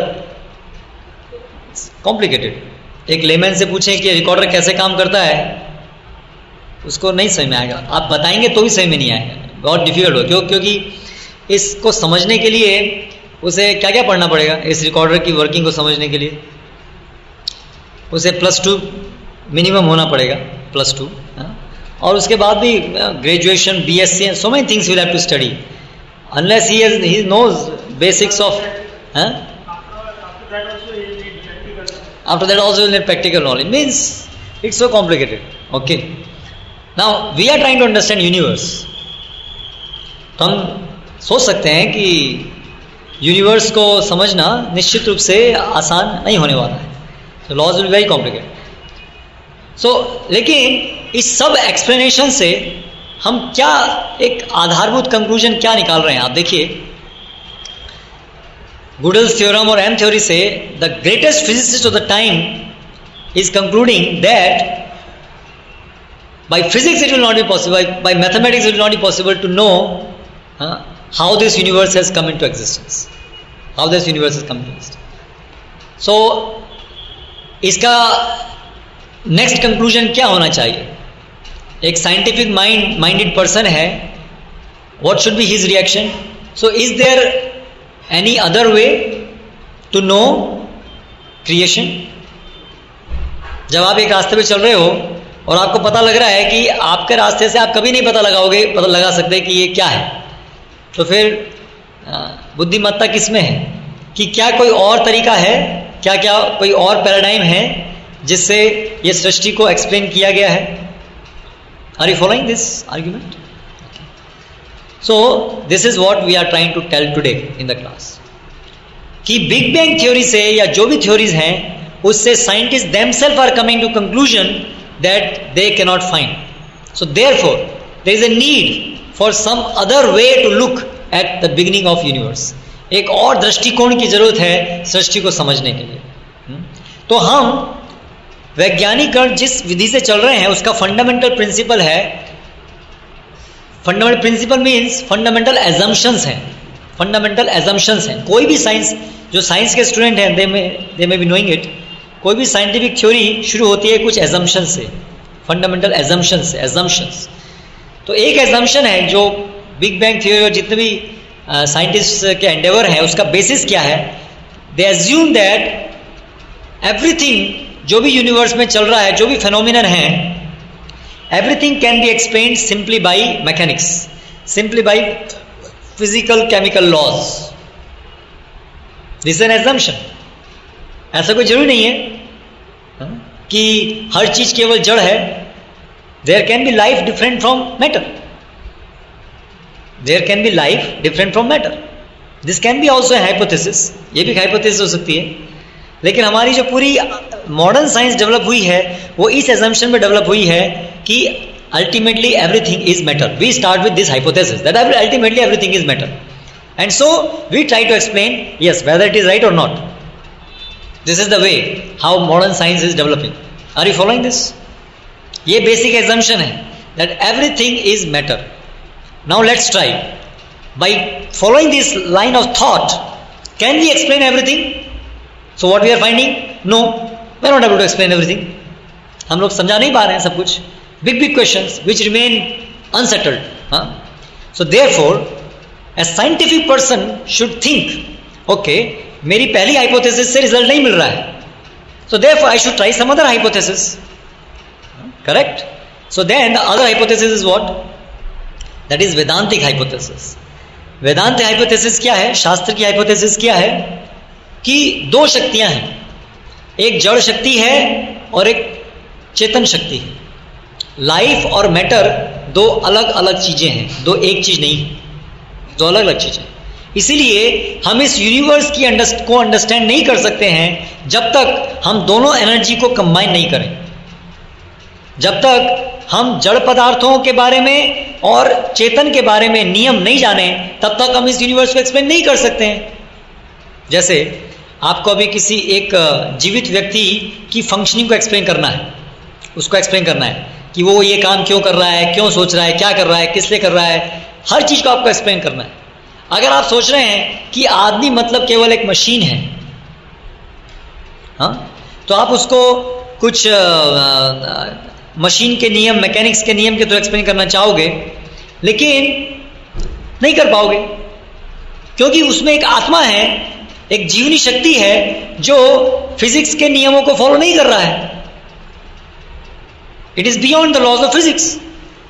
Speaker 1: कॉम्प्लिकेटेड एक लेमैन से पूछें कि रिकॉर्डर कैसे काम करता है उसको नहीं समझ में आएगा आप बताएंगे तो भी समझ में नहीं आएगा बहुत डिफिकल्ट हो क्यों क्योंकि इसको समझने के लिए उसे क्या क्या पढ़ना पड़ेगा इस रिकॉर्डर की वर्किंग को समझने के लिए उसे प्लस टू मिनिमम होना पड़ेगा प्लस टू हाँ। और उसके बाद भी graduation B S C so many things will have to study unless he is he knows basics of after that also in practical knowledge means it's so complicated okay now we are trying to understand universe तो हम सोच सकते हैं कि यूनिवर्स को समझना निश्चित रूप से आसान नहीं होने वाला है laws is very complicated so लेकिन इस सब एक्सप्लेनेशन से हम क्या एक आधारभूत कंक्लूजन क्या निकाल रहे हैं आप देखिए गुडल्स थ्योरम और एम थ्योरी से the greatest physicist of the time is concluding that by physics it will not be possible by mathematics it not be possible to know how this universe has come in to existence how this universe is come to existence so इसका नेक्स्ट कंक्लूजन क्या होना चाहिए एक साइंटिफिक माइंड माइंडेड पर्सन है what should be his reaction so is there any other way to know creation जब आप एक रास्ते पे चल रहे हो और आपको पता लग रहा है कि आपके रास्ते से आप कभी नहीं पता लगाओगे पता लगा सकते कि ये क्या है तो फिर बुद्धिमत्ता किसमें है कि क्या कोई और तरीका है क्या क्या कोई और पैराडाइम है जिससे ये सृष्टि को एक्सप्लेन किया गया है are you following this argument so this is what we are trying to tell today in the class कि बिग बैंग थ्योरी से या जो भी थ्योरीज हैं उससे scientist themselves are coming to conclusion that they cannot find so therefore there is a need for some other way to look at the beginning of universe एक और दृष्टिकोण की जरूरत है सृष्टि को समझने के लिए हम्म? तो हम वैज्ञानिकरण जिस विधि से चल रहे हैं उसका फंडामेंटल प्रिंसिपल है fundamental principle means fundamental assumptions हैं फंडामेंटल एजम्पन्स हैं कोई भी साइंस जो साइंस के स्टूडेंट हैं they may they may be knowing it कोई भी साइंटिफिक थ्योरी शुरू होती है कुछ एजम्पन से फंडामेंटल एजम्पन से एजम्पन्स तो एक एजम्पन है जो बिग बैंग थ्योरी और जितने भी साइंटिस्ट के एंडेवर है उसका बेसिस क्या है दे एज्यूम दैट एवरीथिंग जो भी यूनिवर्स में चल रहा है जो भी फेनोमिनन है everything can be explain simply by mechanics simply by physical chemical laws this an assumption ऐसा कोई जरूरी नहीं है हाँ, कि हर चीज केवल जड़ है there can be life different from matter There can be life different from matter. This can be also a hypothesis. ये भी hypothesis हो सकती है लेकिन हमारी जो पूरी modern science develop हुई है वो इस assumption में develop हुई है कि ultimately everything is matter. We start with this hypothesis that ultimately everything is matter. And so we try to explain, yes, whether it is right or not. This is the way how modern science is developing. Are you following this? ये basic assumption है that everything is matter. Now let's try. By following this line of thought, can we explain everything? So what we are finding? No, we are not able to explain everything. हम लोग समझा नहीं पा रहे हैं सब कुछ big big question which remain unsettled so therefore a scientific person should think okay मेरी पहली हाइपोथेसिस से रिजल्ट नहीं मिल रहा है so therefore I should try some other hypothesis correct so then the other hypothesis is what that is Vedantic hypothesis Vedanta hypothesis क्या है शास्त्र की हाइपोथेसिस क्या है कि दो शक्तियां हैं एक जड़ शक्ति है और एक चेतन शक्ति है लाइफ और मैटर दो अलग अलग चीजें हैं दो एक चीज नहीं दो अलग अलग चीजें इसीलिए हम इस यूनिवर्स की को अंडरस्टैंड नहीं कर सकते हैं जब तक हम दोनों एनर्जी को कंबाइन नहीं करें जब तक हम जड़ पदार्थों के बारे में और चेतन के बारे में नियम नहीं जाने तब तक हम इस यूनिवर्स को एक्सप्लेन नहीं कर सकते हैं जैसे आपको अभी किसी एक जीवित व्यक्ति की फंक्शनिंग को एक्सप्लेन करना है उसको एक्सप्लेन करना है कि वो ये काम क्यों कर रहा है क्यों सोच रहा है क्या कर रहा है किस लिए कर रहा है हर चीज़ को आपको एक्सप्लेन करना है अगर आप सोच रहे हैं कि आदमी मतलब केवल एक मशीन है हा? तो आप उसको कुछ आ, आ, मशीन के नियम मैकेनिक्स के नियम के तो एक्सप्लेन करना चाहोगे लेकिन नहीं कर पाओगे क्योंकि उसमें एक आत्मा है एक जीवनी शक्ति है जो फिजिक्स के नियमों को फॉलो नहीं कर रहा है it is beyond the laws of physics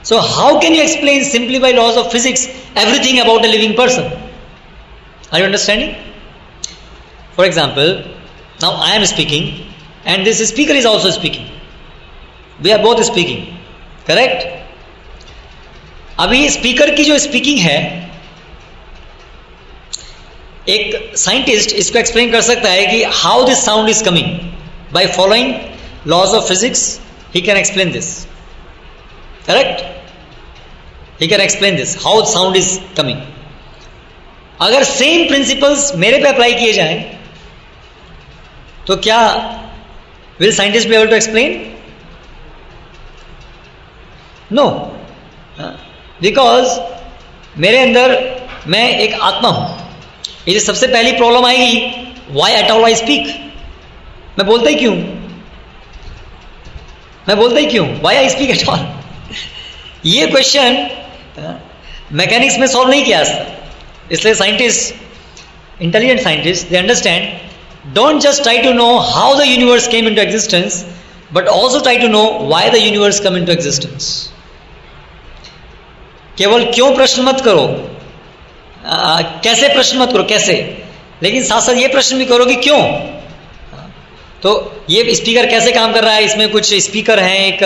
Speaker 1: so how can you explain simply by laws of physics everything about a living person are you understanding for example now I am speaking and this speaker is also speaking we are both speaking correct अभी स्पीकर की जो स्पीकिंग है एक साइंटिस्ट इसको एक्सप्लेन कर सकता है कि how this sound is coming by following laws of physics he can explain this correct he can explain this how sound is coming अगर सेम प्रिंसिपल्स मेरे पे अप्लाई किए जाएं तो क्या will scientist be able to explain no because मेरे अंदर मैं एक आत्मा हूं ये सबसे पहली प्रॉब्लम आएगी why at all I speak मैं बोलता ही क्यों मैं बोलता ही क्यों why I speak at all ये क्वेश्चन मैकेनिक्स में सॉल्व नहीं किया इसलिए scientist intelligent scientist they understand don't just try to know how the universe came in to existence but also try to know why the universe come in to existence केवल क्यों प्रश्न मत करो आ, कैसे प्रश्न मत करो कैसे लेकिन साथ साथ ये प्रश्न भी करो कि क्यों तो ये स्पीकर कैसे काम कर रहा है इसमें कुछ स्पीकर है एक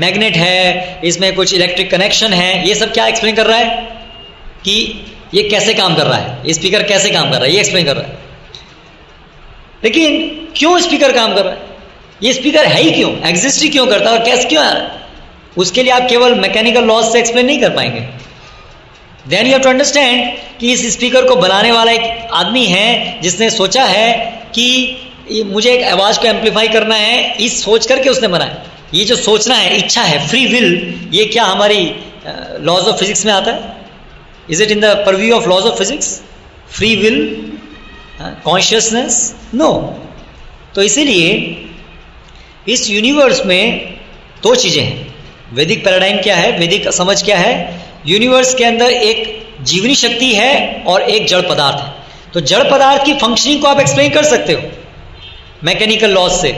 Speaker 1: मैग्नेट है इसमें कुछ इलेक्ट्रिक कनेक्शन है ये सब क्या एक्सप्लेन कर रहा है कि ये कैसे काम कर रहा है स्पीकर कैसे काम कर रहा है ये एक्सप्लेन कर रहा है लेकिन क्यों स्पीकर काम कर रहा है ये स्पीकर है ही क्यों एग्जिस्ट ही क्यों करता है और कैसे क्यों आ रहा है उसके लिए आप केवल मैकेनिकल लॉस से एक्सप्लेन नहीं कर पाएंगे देन यू टू अंडरस्टैंड कि इस स्पीकर को बनाने वाला एक आदमी है जिसने सोचा है कि मुझे एक आवाज को एम्पलीफाई करना है इस सोच करके उसने बनाया ये जो सोचना है इच्छा है फ्री विल ये क्या हमारी लॉज ऑफ फिजिक्स में आता है is it in the purview of laws of physics free will consciousness no तो इसीलिए इस यूनिवर्स में दो चीजें हैं वैदिक पैराडाइम क्या है वैदिक समझ क्या है यूनिवर्स के अंदर एक जीवनी शक्ति है और एक जड़ पदार्थ है तो जड़ पदार्थ की फंक्शनिंग को आप एक्सप्लेन कर सकते हो मैकेनिकल लॉस से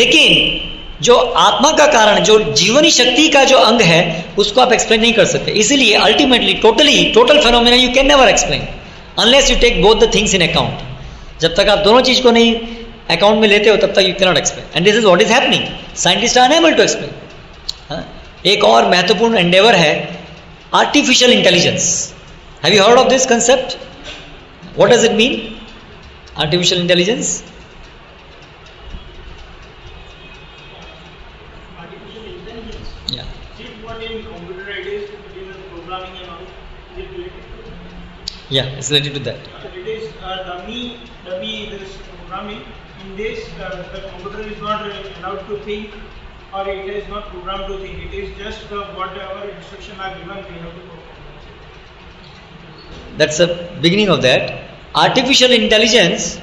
Speaker 1: लेकिन जो आत्मा का कारण जो जीवनी शक्ति का जो अंग है उसको आप एक्सप्लेन नहीं कर सकते इसीलिए ultimately totally total phenomena you can never explain unless you take both the things in account जब तक आप दोनों चीज को नहीं अकाउंट में लेते हो तब तक you cannot explain and this is what is happening scientist are unable to explain एक और महत्वपूर्ण एंडेवर है artificial intelligence have you heard of this concept what does it mean artificial intelligence
Speaker 2: Yeah, it's related to that. So it is uh, dummy, dummy. this programming. In this, uh, the computer is not allowed to think or it is not programmed to think. It is just the uh, whatever instruction are given, we have to perform.
Speaker 1: That's the beginning of that. Artificial intelligence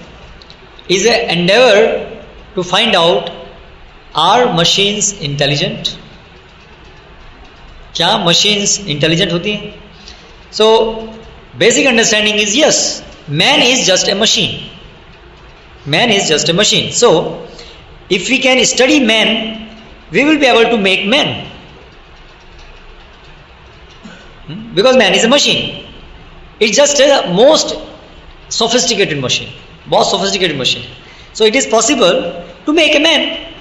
Speaker 1: is an endeavor to find out are machines intelligent? क्या मशीन्स इंटेलिजेंट होती हैं so basic understanding is yes man is just a machine man is just a machine so if we can study man we will be able to make men hmm? Because man is a machine. It's just a most sophisticated machine, most sophisticated machine. So it is possible to make a man.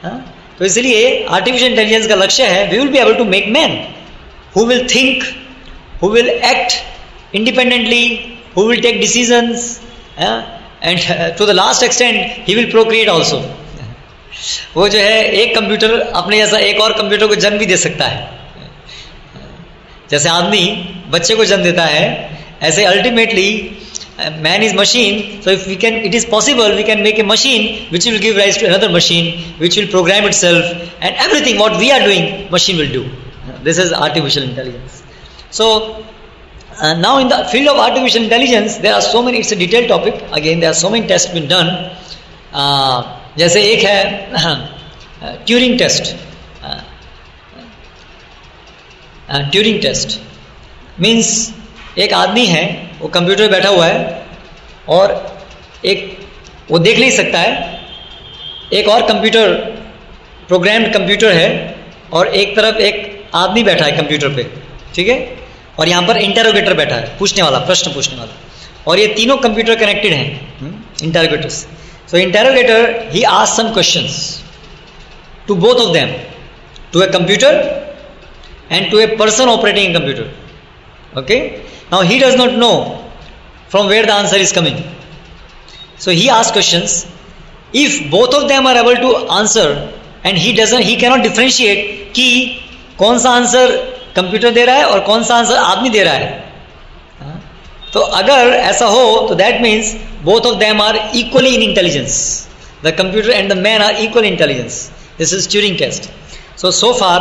Speaker 1: Huh? तो इसलिए आर्टिफिशियल इंटेलिजेंस का लक्ष्य है we will be able to make man who will think who will act independently who will take decisions and to the last extent he will procreate वो जो है एक कंप्यूटर अपने जैसा एक और कंप्यूटर को जन्म भी दे सकता है जैसे आदमी बच्चे को जन्म देता है ऐसे ultimately man is machine so if we can it is possible we can make a machine which will give rise to another machine which will program itself and everything what we are doing machine will do this is artificial intelligence so now in the field of artificial intelligence there are so many it's detail topic again there are so many test been done जैसे एक है Turing test Turing test means एक आदमी है वो कंप्यूटर बैठा हुआ है और एक वो देख नहीं सकता है एक और कंप्यूटर प्रोग्राम्ड कंप्यूटर है और एक तरफ एक आदमी बैठा है कंप्यूटर पे ठीक है और यहाँ पर इंटरोगेटर बैठा है पूछने वाला प्रश्न पूछने वाला और ये तीनों कंप्यूटर कनेक्टेड हैं इंटरोगेटर्स हम्म, So interrogator, he asked some questions to both of them, to a computer and to a person operating a computer. Okay? Now he does not know from where the answer is coming. So he asked questions. If both of them are able to answer and he doesn't, he cannot differentiate कि कौन सा आंसर कंप्यूटर दे रहा है और कौन सा आंसर आदमी दे रहा है तो अगर ऐसा हो तो that means both of them are equally in intelligence the computer and the man are equal intelligence this is Turing test so so far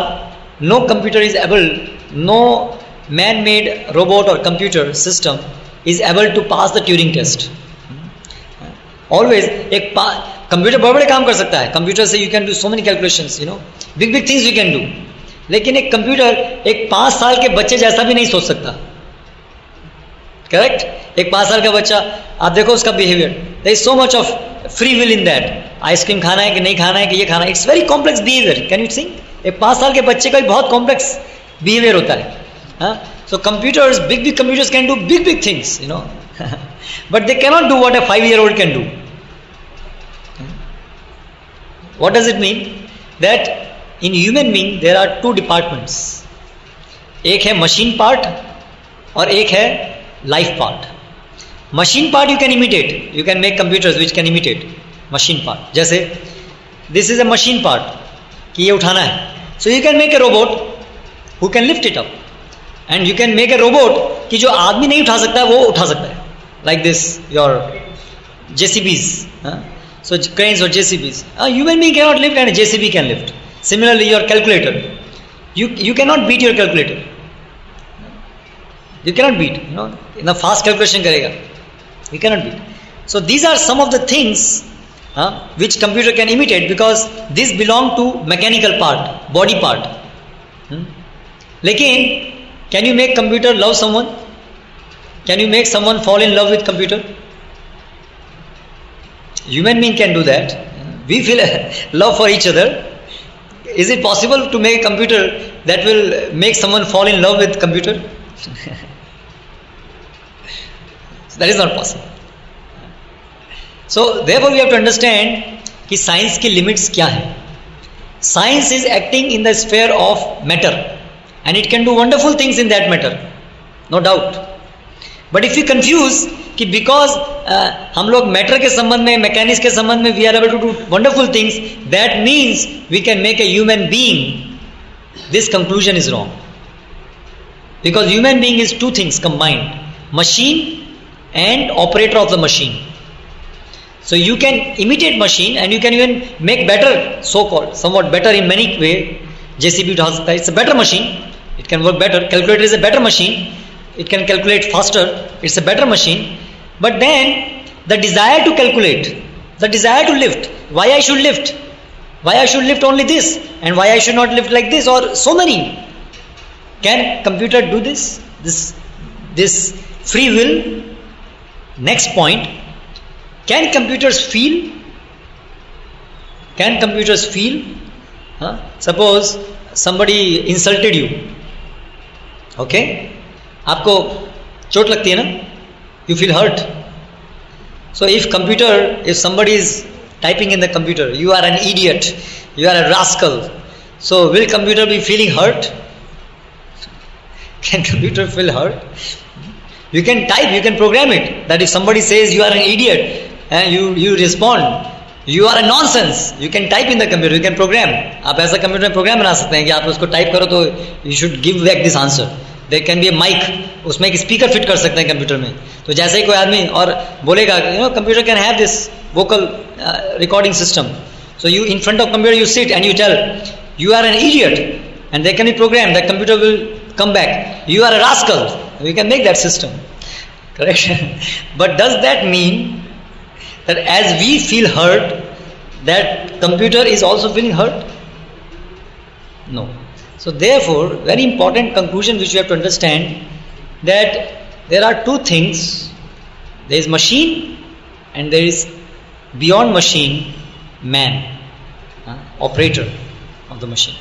Speaker 1: no computer is able no man made robot और computer system is able to pass the Turing test always एक कंप्यूटर बड़े बड़े काम कर सकता है कंप्यूटर से you can do so many calculation you know big big things you can do लेकिन एक कंप्यूटर एक पाँच साल के बच्चे जैसा भी नहीं सोच सकता करेक्ट एक पाँच साल का बच्चा आप देखो उसका behaviour they is so much of free will in that ice cream खाना है कि नहीं खाना है कि ये खाना है it's very complex behaviour can you sing एक पाँच साल के बच्चे का बहुत कॉम्प्लेक्स बिहेवियर होता है so computers big big computers can do big big things you know but they cannot do what a five year old can do what does it mean that in human being there are two departments एक है मशीन पार्ट और एक है life part. Machine part you can imitate. You can make computers which can imitate machine part. जैसे this is a machine part कि ये उठाना है So you can make a robot who can lift it up. And you can make a robot कि जो आदमी नहीं उठा सकता वो उठा सकता है Like this your JCBs. Huh? So cranes or JCBs. A human being cannot lift and a JCB can lift. Similarly your calculator. You, you cannot beat your calculator. You cannot beat. You know, in a fast calculation karega. You cannot beat. So these are some of the things which computer can imitate because this belong to mechanical part, body part. Hmm? Lekin, can you make computer love someone? Can you make someone fall in love with computer? Human being can do that. We feel love for each other. Is it possible to make computer that will make someone fall in love with computer? Is not possible so So वो we हैव टू अंडरस्टैंड कि साइंस की लिमिट्स क्या है science is acting in the sphere of matter and it can do wonderful things in that matter no doubt but if you confuse कि बिकॉज uh, हम लोग मैटर के संबंध में मैकेनिक्स के संबंध में we are able to do wonderful things that means we can make a human being this conclusion is wrong because human being is two things combined machine and operator of the machine. So you can imitate machine and you can even make better, so-called, somewhat better in many way. JCB does it's a better machine. It can work better. Calculator is a better machine. It can calculate faster. It's a better machine. But then the desire to calculate, the desire to lift. Why I should lift? Why I should lift only this? And why I should not lift like this? Or so many. Can computer do this? This this free will Next point can computers feel? Can computers feel? Huh? Suppose somebody insulted you. Okay? आपको चोट लगती है ना you feel hurt. So if computer, if somebody is typing in the computer, you are an idiot, you are a rascal. So will computer be feeling hurt? Can computer feel hurt? You can type, you can program it. That if somebody says you are an idiot, and you, you respond, you are a nonsense you can type in the computer you can program आप ऐसा कंप्यूटर में प्रोग्राम बना सकते हैं कि आप उसको टाइप करो तो you should give back this answer they can be a mic उसमें एक स्पीकर फिट कर सकते हैं कंप्यूटर में तो जैसे ही कोई आदमी और बोलेगा you know computer can have this vocal recording system so you in front of computer you sit and you tell you are an idiot and they can be program the computer will come back you are a rascal we can make that system. Correct? but does that mean that as we feel hurt, that computer is also feeling hurt? No. So therefore, very important conclusion which you have to understand that there are two things. There is machine and there is beyond machine man, uh, operator of the machine.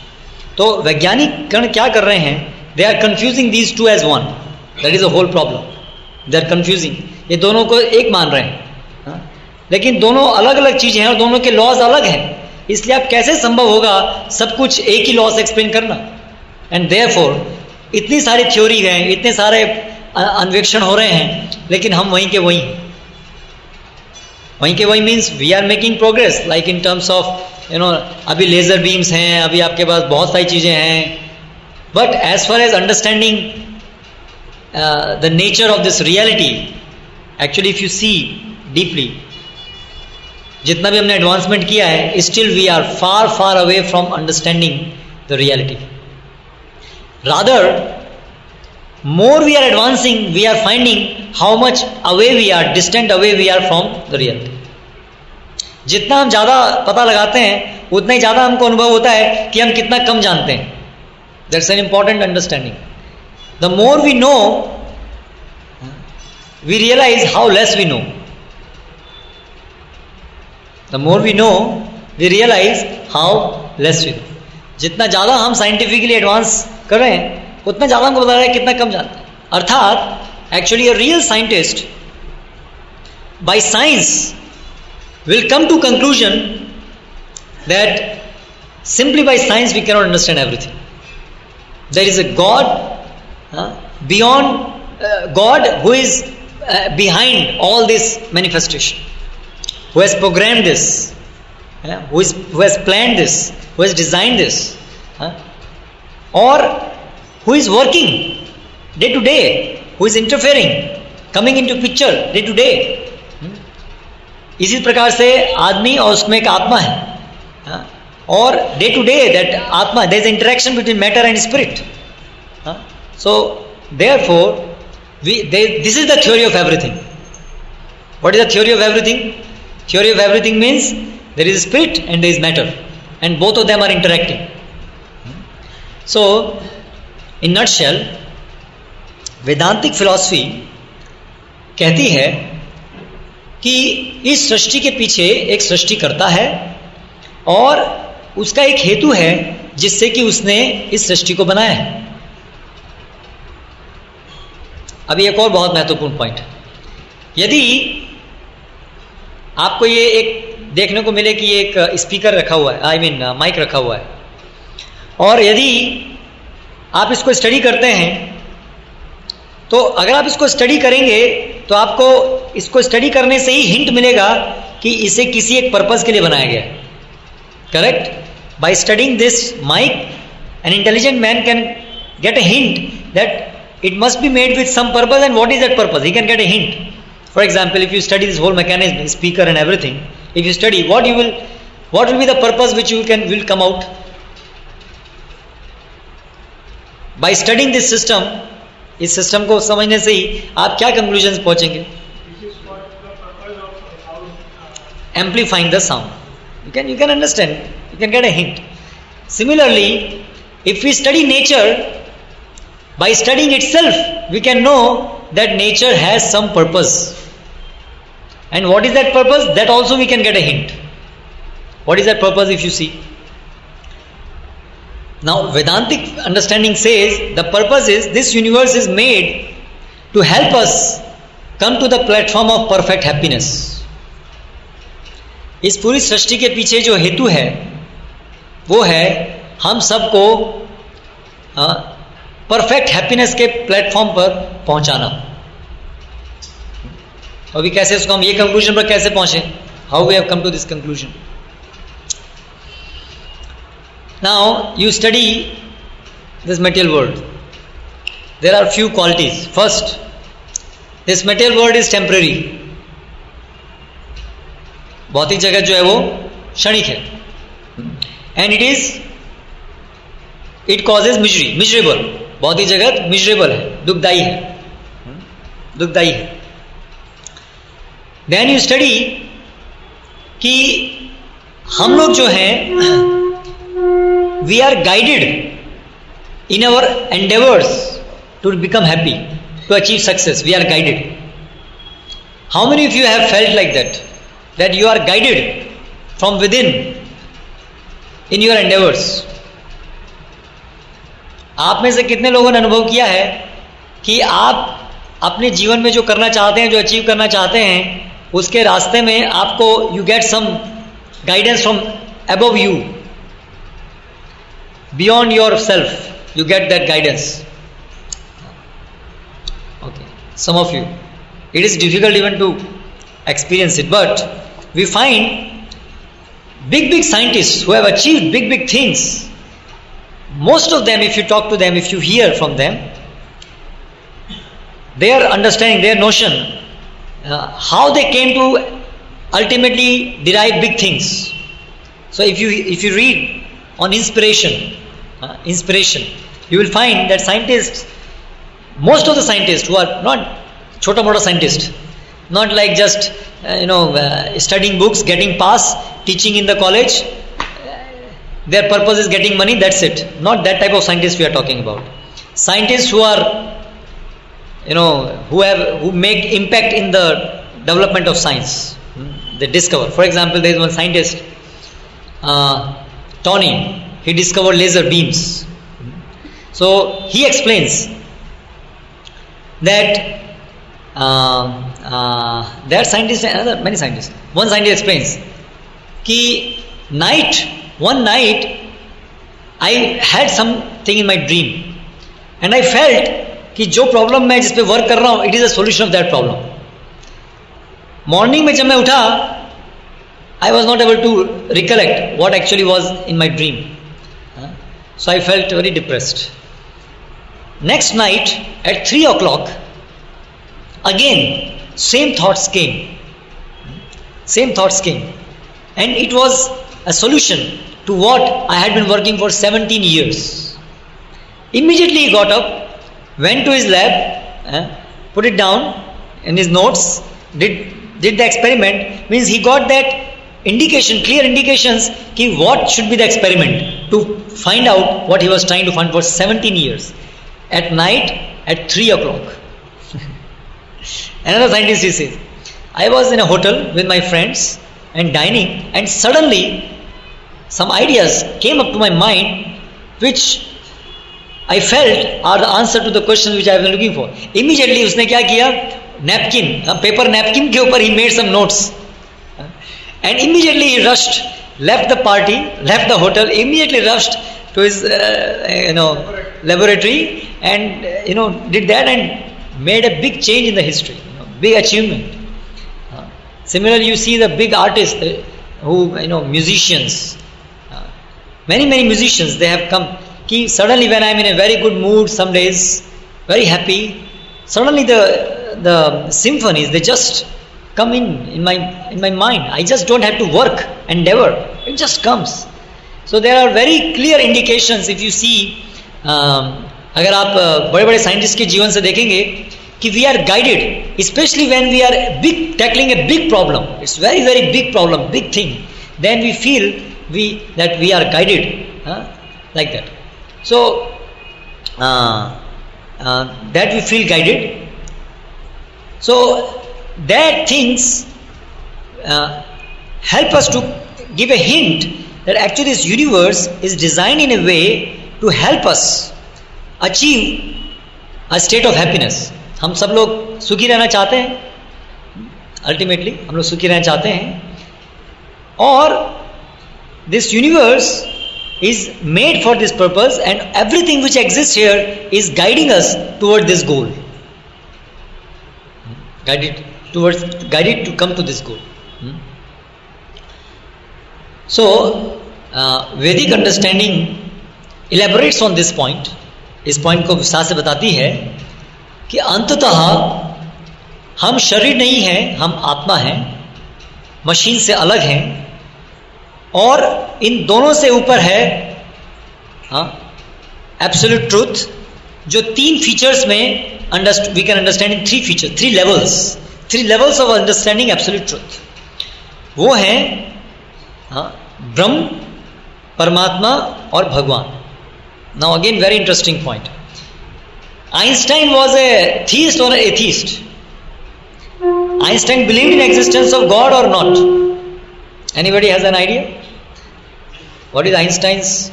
Speaker 1: तो वैज्ञानिक कण क्या कर रहे हैं they are confusing these two as one that is a whole problem they are confusing ये दोनों को एक मान रहे हैं हाँ? लेकिन दोनों अलग अलग चीज़ें हैं और दोनों के लॉज अलग हैं इसलिए आप कैसे संभव होगा सब कुछ एक ही लॉस एक्सप्लेन करना एंड देयर इतनी सारी थ्योरी हैं इतने सारे अन्वेक्षण हो रहे हैं लेकिन हम वहीं के वहीं वहीं के वहीं means we are making progress like in terms of you know अभी लेज़र बीम्स हैं अभी आपके पास बहुत सारी चीज़ें हैं but as far as understanding uh, the nature of this reality actually if you see deeply जितना भी हमने एडवांसमेंट किया है still we are far far away from understanding the reality rather more we are advancing we are finding how much away we are distant away we are from the reality जितना हम ज़्यादा पता लगाते हैं उतना ही ज़्यादा हमको अनुभव होता है कि हम कितना कम जानते हैं that's an important understanding The more we know, we realize how less we know. The more we know, we realize how less we know. Jitna ज़्यादा हम साइंटिफिकली एडवांस कर रहे हैं उतना ज़्यादा हमको बता रहा है कितना कम जानते हैं अर्थात actually by science will come to conclusion that simply by science we cannot understand everything there is a god beyond God who is behind all this manifestation whose programme this whose plan this whose design this और who is working day to day who is interfering coming in to picture day to day इसी प्रकार से आदमी और उसमें एक आत्मा है और डे टू डे दैट आत्मा they is interaction between matter and spirit So, therefore, we, they, this is the theory of everything. What is the theory of everything? Theory of everything means there is spirit and there is matter, and both of them are interacting. So, in nutshell, Vedantic philosophy कहती है कि इस सृष्टि के पीछे एक सृष्टि करता है और उसका एक हेतु है जिससे कि उसने इस सृष्टि को बनाया है अभी एक और बहुत महत्वपूर्ण पॉइंट यदि आपको ये एक देखने को मिले कि एक स्पीकर uh, रखा हुआ है आई मीन माइक रखा हुआ है और यदि आप इसको स्टडी करते हैं तो अगर आप इसको स्टडी करेंगे तो आपको इसको स्टडी करने से ही हिंट मिलेगा कि इसे किसी एक पर्पज के लिए बनाया गया है correct by studying this mic an intelligent man can get a hint that It must be made with some purpose, and what is that purpose? You can get a hint. For example, if you study this whole mechanism, speaker and everything, if you study what you will, what will be the purpose which you can will come out by studying this system. इस सिस्टम को समझने से ही आप क्या कंक्लूजन पहुंचेंगे amplifying the sound. You can you can understand. You can get a hint. Similarly, if we study nature, By studying itself, we can know that nature has some purpose. And what is that purpose? That also we can get a hint. What is that purpose if you see? Now, Vedantic understanding says the purpose is this universe is made to help us come to the platform of perfect happiness इस पूरी सृष्टि के पीछे जो हेतु है वो है हम सबको परफेक्ट हैप्पीनेस के प्लेटफॉर्म पर पहुंचाना अभी कैसे उसको हम ये कंक्लूजन पर कैसे पहुंचे how we have come to this conclusion now you study this material world there are few qualities first this material world is temporary भौतिक जगत जो है वो क्षणिक है and it is it cause is misery miserable बौद्धिक जगत मिजरेबल है दुखदायी है हम्म? दुखदायी है देन यू स्टडी कि
Speaker 2: हम लोग जो है
Speaker 1: we are guided in our endeavours to become happy to achieve success we are guided how many if you have felt like that that you are guided from within in your endeavours आप में से कितने लोगों ने अनुभव किया है कि आप अपने जीवन में जो करना चाहते हैं जो अचीव करना चाहते हैं उसके रास्ते में आपको you get some guidance from above you beyond your self you get that guidance okay some of you it is difficult even to experience it but we find big big scientist who have achieved big big most of them, if you talk to them, if you hear from them, their understanding, their notion, uh, how they came to ultimately derive big things. So if you if you read on inspiration, uh, inspiration, you will find that scientists, most of the scientists who are not chota mota scientists, not like just uh, you know uh, studying books, getting pass, teaching in the college, their purpose is getting money that's it not that type of scientists we are talking about scientists who are you know who have who make impact in the development of science hmm, they discover for example there is one scientist uh, tony he discovered laser beams so he explains that uh, uh, there are scientists another many scientists one scientist explains that night one night, I had something in my dream and I felt कि जो प्रॉब्लम मैं जिस पे वर्क कर रहा हूँ it is a solution of that problem morning में जब मैं उठा I was not able to recollect what actually was in my dream so I felt very depressed next night at three o'clock again same thoughts came same thoughts came and it was a solution to what I had been working for 17 years. Immediately he got up, went to his lab, eh, put it down in his notes, did, did the experiment, means he got that indication, clear indications ki what should be the experiment to find out what he was trying to find for 17 years. At night at 3 o'clock. Another scientist he says, I was in a hotel with my friends and dining and suddenly some ideas came up to my mind which I felt are the answer to the question which I have been looking for. Immediately उसने क्या किया नैपकिन पेपर नैपकिन के ऊपर he made some notes, and immediately he rushed, left the party, left the hotel. Immediately, rushed to his uh, you know laboratory and you know did that and made a big change in the history you know, big achievement uh, similarly you see the big artists uh, who you know musicians Many, many musicians, they have come. He, suddenly, when I'm in a very good mood, some days, very happy, suddenly the, the symphonies, they just come in, in my, in my mind. I just don't have to work, endeavor. It just comes. So there are very clear indications if you see, um, अगर आप बड़े बड़े साइंटिस्ट के जीवन से देखेंगे कि we are guided specially when we are big tackling a big problem it's very very big problem big thing then we feel we that we are guided uh, like that so uh, uh, that we feel guided so that things uh, help us to give a hint that actually this universe is designed in a way to help us achieve a state of happiness हम सब लोग सुखी रहना चाहते हैं अल्टीमेटली हम लोग सुखी रहना चाहते हैं और this universe is made for this purpose and everything which exists here is guiding us toward this goal guided towards guided to come to this goal so uh, vedic understanding elaborates on this point इस पॉइंट को विस्तार से बताती है कि अंततः हम शरीर नहीं हैं हम आत्मा हैं मशीन से अलग हैं और इन दोनों से ऊपर है एब्सोल्यूट हाँ, ट्रूथ जो तीन फीचर्स में we can understand in three feature three levels three levels of understanding absolute truth वो है हाँ, ब्रह्म परमात्मा और भगवान now again very interesting point Einstein was a theist और atheist Einstein believe in existence of God और not anybody has an idea What is Einstein's?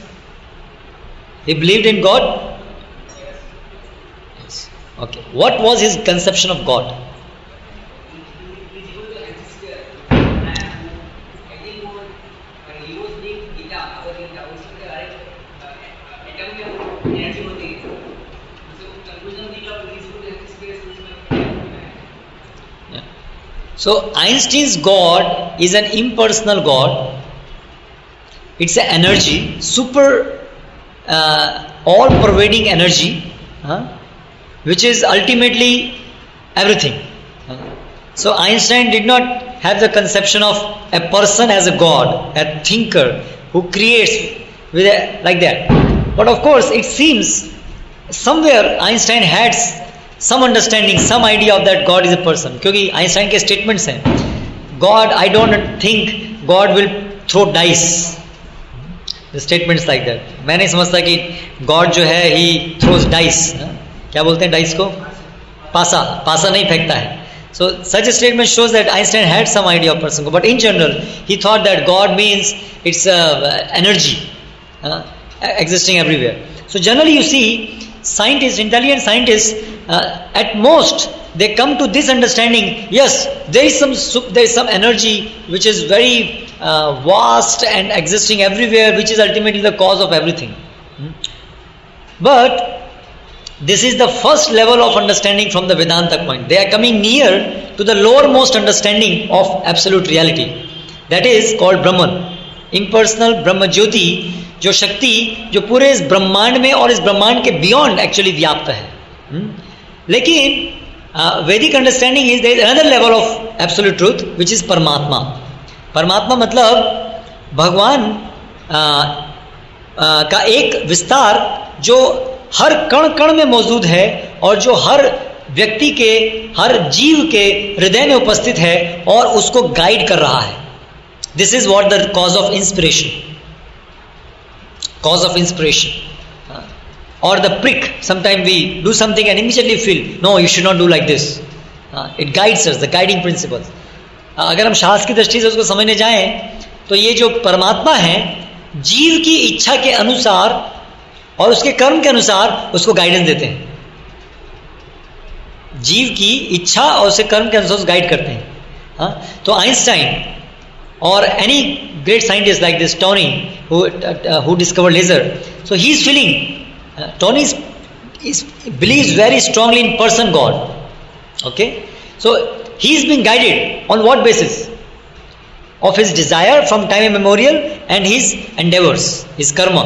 Speaker 1: He believed in God? Yes. Okay. What was his conception of God? So Einstein's God is an impersonal God it's an energy, super uh, all pervading energy, which is ultimately everything. so Einstein did not have the conception of a person as a god, a thinker who creates with a, like that. But of course, it seems somewhere Einstein had some understanding, some idea of that God is a person. Because Einstein's statements are, God, I don't think God will throw dice. Statements like that मैं नहीं समझता कि गॉड जो है ही थ्रोज डाइस क्या बोलते हैं डाइस को पासा पासा नहीं फेंकता है so such statement shows that Einstein had some idea of person को but in general he thought that God means it's energy existing everywhere so generally you see scientist intelligent scientist at most they come to this understanding yes there is some there is some energy which is very uh, vast and existing everywhere which is ultimately the cause of everything hmm? but this is the first level of understanding from the vedanta point they are coming near to the lowermost understanding of absolute reality that is called brahman impersonal brahma jyoti जो शक्ति जो पूरे इस ब्रह्मांड में और इस ब्रह्मांड के बियॉन्ड एक्चुअली व्याप्त है लेकिन वैदिक understanding is there another level of absolute truth which is Paramatma Paramatma मतलब भगवान आ, आ, का एक विस्तार जो हर कण कण में मौजूद है और जो हर व्यक्ति के हर जीव के हृदय में उपस्थित है और उसको गाइड कर रहा है this is what the cause of inspiration cause of inspiration or the prick. Sometimes we do something and immediately feel, no, you should not do like this. Uh, it guides us, the guiding principles. Uh, अगर हम शास्त्र की दृष्टि से उसको समझने जाएं तो ये जो परमात्मा है जीव की इच्छा के अनुसार और उसके कर्म के अनुसार उसको गाइडेंस देते हैं जीव की इच्छा और उसके कर्म के अनुसार गाइड करते हैं हाँ तो Einstein or any great scientist like this Tony who, uh, who discovered laser. So he is feeling Tony is, is, believes very strongly in person God. Okay, so he's been guided on what basis? Of his desire from time immemorial and his endeavors, his karma.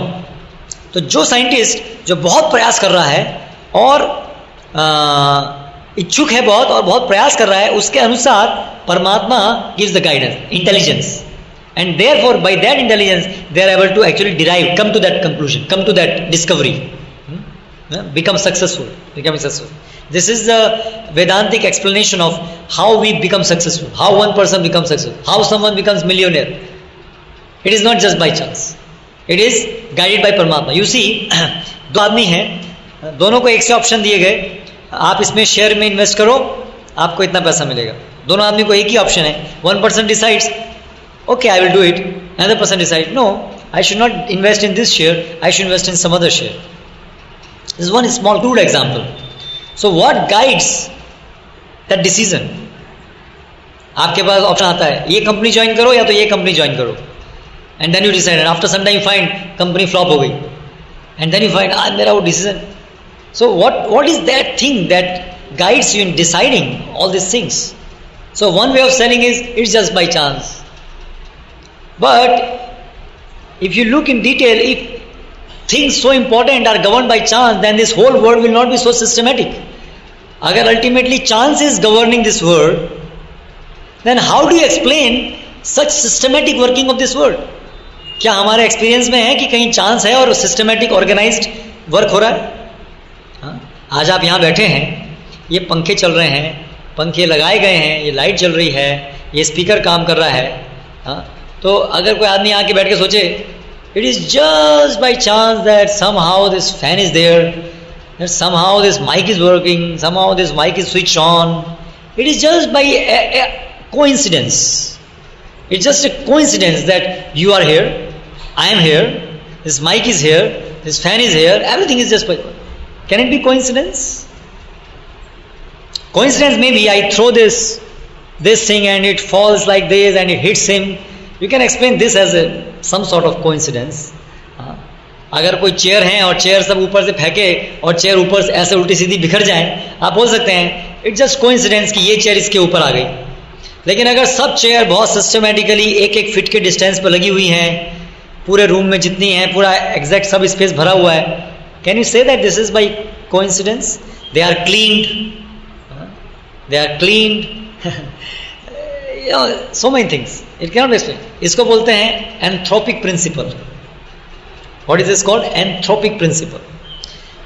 Speaker 1: तो जो साइंटिस्ट जो बहुत प्रयास कर रहा है और इच्छुक है बहुत और बहुत प्रयास कर रहा है उसके अनुसार Paramatma gives the guidance intelligence and therefore by that intelligence they are able to actually derive come to that conclusion come to that discovery become successful becoming successful this is the vedantic explanation of how we become successful how one person becomes successful how someone becomes millionaire it is not just by chance it is guided by Paramatma you see दो आदमी हैं दोनों को एक से ऑप्शन दिए गए आप इसमें शेयर में इन्वेस्ट करो आपको इतना पैसा मिलेगा दोनों आदमी को एक ही ऑप्शन है one person decides okay I will do it another person decide no I should not invest in this share I should invest in some other share This is one small crude example. So what guides that decision? आपके पास ऑप्शन आता है ये कंपनी ज्वाइन करो या तो ये कंपनी ज्वाइन करो and then you decide after some time find company flop हो गई and then you find I मेरा वो decision so what what is that thing that guides you in deciding all this things so one way of selling is it's just by chance but if you look in detail if things so important are govern by chance then this whole world will not be so systematic अगर ultimately chance is governing this world then how do explain such systematic working of this world क्या हमारे एक्सपीरियंस में है कि कहीं चांस है और सिस्टमेटिक ऑर्गेनाइज्ड वर्क हो रहा है हाँ? आज आप यहाँ बैठे हैं ये पंखे चल रहे हैं पंखे लगाए गए हैं ये लाइट चल रही है ये स्पीकर काम कर रहा है हाँ? तो अगर कोई आदमी आके बैठ के सोचे It is just by chance that somehow this fan is there, that somehow this mic is working, somehow this mic is switched on. It is just by a, a coincidence. It's just a coincidence that you are here, I am here, this mic is here, this fan is here, everything is just by. Can it be coincidence? Coincidence maybe I throw this this thing and it falls like this and it hits him. You can explain this as a some sort of coincidence अगर कोई चेयर है और चेयर सब ऊपर से फेंके और चेयर ऊपर से ऐसे उल्टी सीधी बिखर जाए आप बोल सकते हैं इट्स जस्ट कोइंसिडेंस कि ये चेयर इसके ऊपर आ गई लेकिन अगर सब चेयर बहुत सिस्टमेटिकली एक एक फिट के डिस्टेंस पर लगी हुई हैं पूरे रूम में जितनी हैं पूरा एग्जैक्ट सब स्पेस भरा हुआ है can you say that this is by coincidence they are clean they are clean so many things it cannot explain इसको बोलते हैं anthropic principle what is is called anthropic principle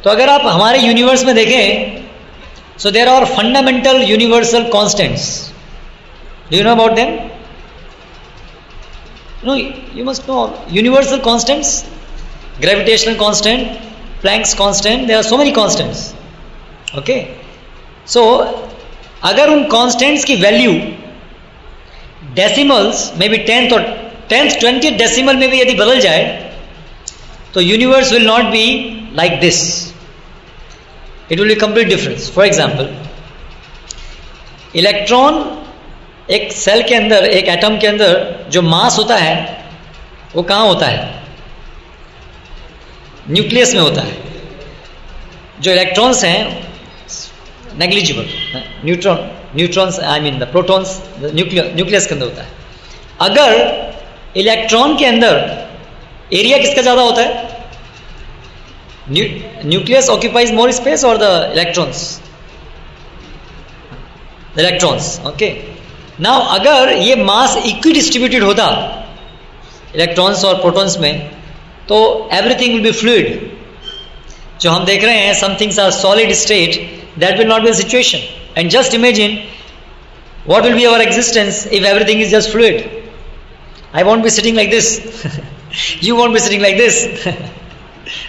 Speaker 1: तो अगर आप हमारे यूनिवर्स में देखें so there are fundamental universal constants do you know about them no you must know universal constants gravitational constant Planck's constant there are so many constants okay so अगर उन कॉन्स्टेंट्स की वैल्यू डेसिमल्स में बी टेंथ और टेंथ ट्वेंटी डेसिमल में भी यदि बदल जाए तो universe will not be like this it will be complete difference for example electron एक सेल के अंदर एक एटम के अंदर जो मास होता है वो कहां होता है न्यूक्लियस में होता है जो इलेक्ट्रॉन्स हैं negligible neutron neutrons I mean the protons nucleus के अंदर होता है अगर इलेक्ट्रॉन के अंदर एरिया किसका ज़्यादा होता है न्यूक्लियस ऑक्यूपाइज मोर स्पेस और the electrons electrons okay now अगर ये मास इक्वी डिस्ट्रीब्यूटेड होता इलेक्ट्रॉन्स और प्रोटॉन्स में तो एवरीथिंग विल बी फ्लूड जो हम देख रहे हैं some things are solid state that will not be situation And just imagine what will be our existence if everything is just fluid. I won't be sitting like this. you won't be sitting like this.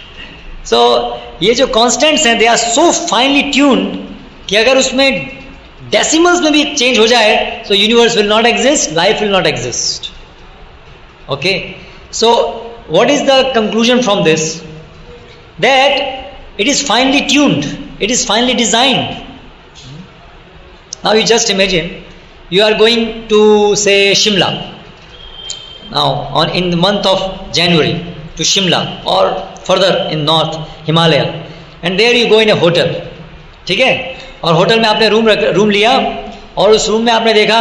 Speaker 1: so, these constants hai, they are so finely tuned that if in decimals, mein bhi change so universe will not exist, life will not exist. Okay? So, what is the conclusion from this? That it is finely tuned, it is finely designed. Now you just imagine you are going to say Shimla now on in the month of January to Shimla or further in north Himalaya and there you go in a hotel ठीक है और होटल में आपने रूम रख रूम लिया और उस रूम में आपने देखा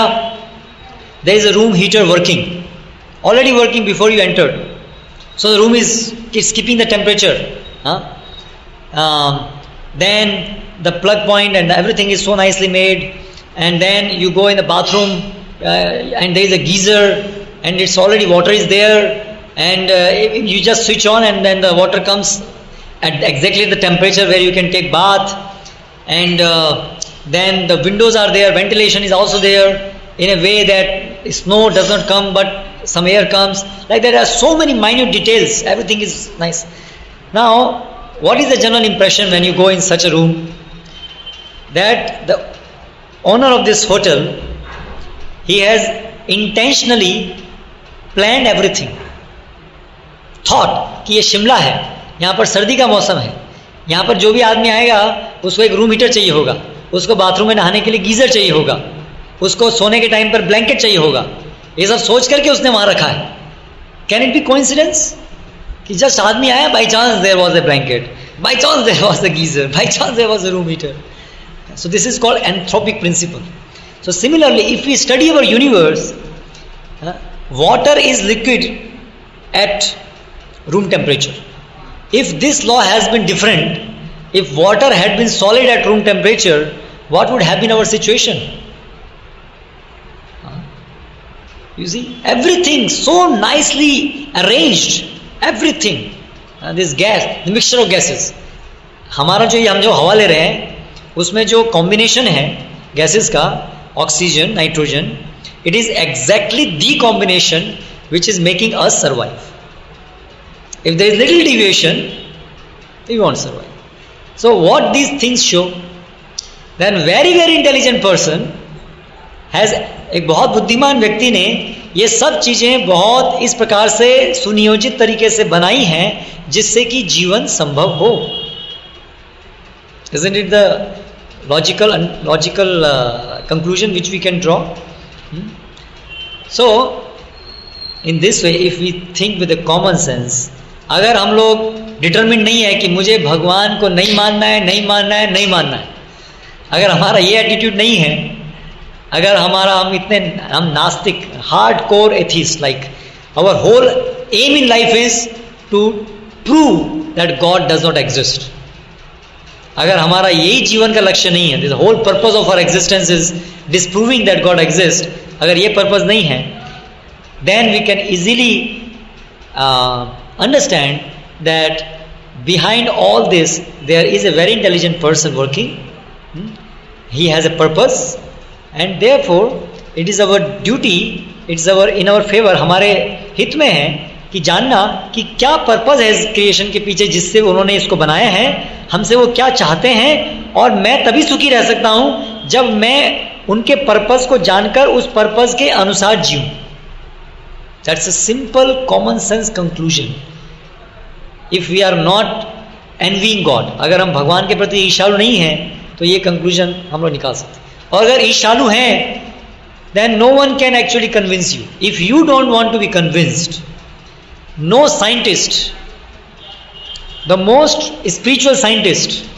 Speaker 1: there is a room heater working already working before you entered so the room is keeping the temperature हाँ then the plug point and everything is so nicely made and then you go in the bathroom uh, and there is a geyser and it's already water is there and uh, you just switch on and then the water comes at exactly the temperature where you can take bath and uh, then the windows are there ventilation is also there in a way that snow does not come but some air comes like there are so many minute details everything is nice now what is the general impression when you go in such a room that the owner of this hotel he has intentionally planned everything thought कि ये शिमला है यहाँ पर सर्दी का मौसम है यहाँ पर जो भी आदमी आएगा उसको एक रूम हीटर चाहिए होगा उसको बाथरूम में नहाने के लिए गीज़र चाहिए होगा उसको सोने के टाइम पर ब्लैंकेट चाहिए होगा ये सब सोच करके उसने वहाँ रखा है कैन इट बी कोइंसिडेंस कि जस्ट आदमी आया by chance there was a blanket by chance there was a geyser by chance there was a room heater So this is called anthropic principle. So similarly, if we study our universe, uh, water is liquid at room temperature. If this law has been different, if water had been solid at room temperature, what would have been our situation? You see, everything so nicely arranged, everything. Uh, this gas, the mixture of gases. हमारा जो ये हम जो हवा ले रहे हैं उसमें जो कॉम्बिनेशन है गैसेस का oxygen nitrogen it is exactly the combination which is making us survive if there is little deviation you won't survive so what these things show then very very intelligent person has एक बहुत बुद्धिमान व्यक्ति ने ये सब चीज़ें बहुत इस प्रकार से सुनियोजित तरीके से बनाई हैं जिससे कि जीवन संभव हो is it the logical and logical uh, conclusion which we can draw. Hmm? So, in this way, if we think with a common sense, अगर हम लोग डिटर्मिन नहीं है कि मुझे भगवान को नहीं मानना है नहीं मानना है नहीं मानना है अगर हमारा ये एटीट्यूड नहीं है अगर हमारा हम इतने हम नास्तिक hard core atheist like our whole aim in life is to prove that God does not exist अगर हमारा यही जीवन का लक्ष्य नहीं है whole purpose of our existence is disproving that God exist अगर ये पर्पज नहीं है then we can easily understand that behind all this there is a very intelligent person working he has a purpose and therefore it is our duty it's our in our favour हमारे हित में है कि जानना कि क्या पर्पज है इस क्रिएशन के पीछे जिससे उन्होंने इसको बनाया है हमसे वो क्या चाहते हैं और मैं तभी सुखी रह सकता हूं जब मैं उनके पर्पज को जानकर उस पर्पज के अनुसार जीव that's a simple common sense conclusion if we are not envying God अगर हम भगवान के प्रति ईशालु नहीं हैं तो ये कंक्लूजन हम लोग निकाल सकते और अगर ईशालु हैं then no one can actually convince you if you don't want to be convinced no scientist, the most spiritual scientist,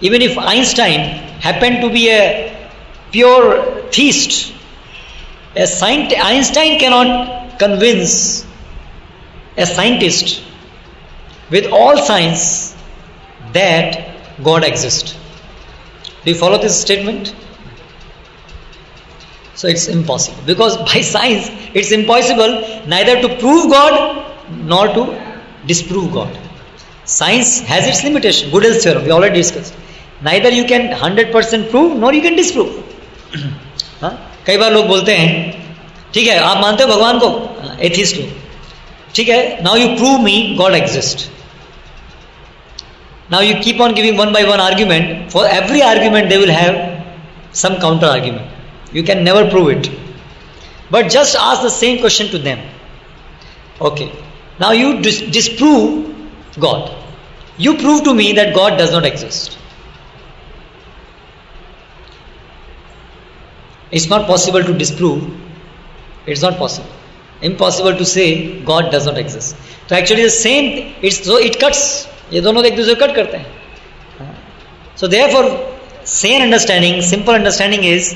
Speaker 1: even if Einstein happened to be a pure theist, a scientist, Einstein cannot convince a scientist with all science that God exists. Do you follow this statement? So it's impossible because by science it's impossible neither to prove God nor to disprove God. Science has its limitation. Goodell's theorem we already discussed. Neither you can 100% prove nor you can disprove. हाँ कई बार लोग बोलते हैं ठीक है आप मानते हो भगवान को एथिस्ट लोग ठीक है now you prove me God exist now you keep on giving one by one argument for every argument they will have some counter argument you can never prove it. But just ask the same question to them. Okay. Now you dis- disprove God. You prove to me that God does not exist. It's not possible to disprove. It's not possible. Impossible to say God does not exist. So actually, the same. So it cuts. Cuts ये दोनों एक दूसरे को कट करते हैं so therefore same understanding simple understanding is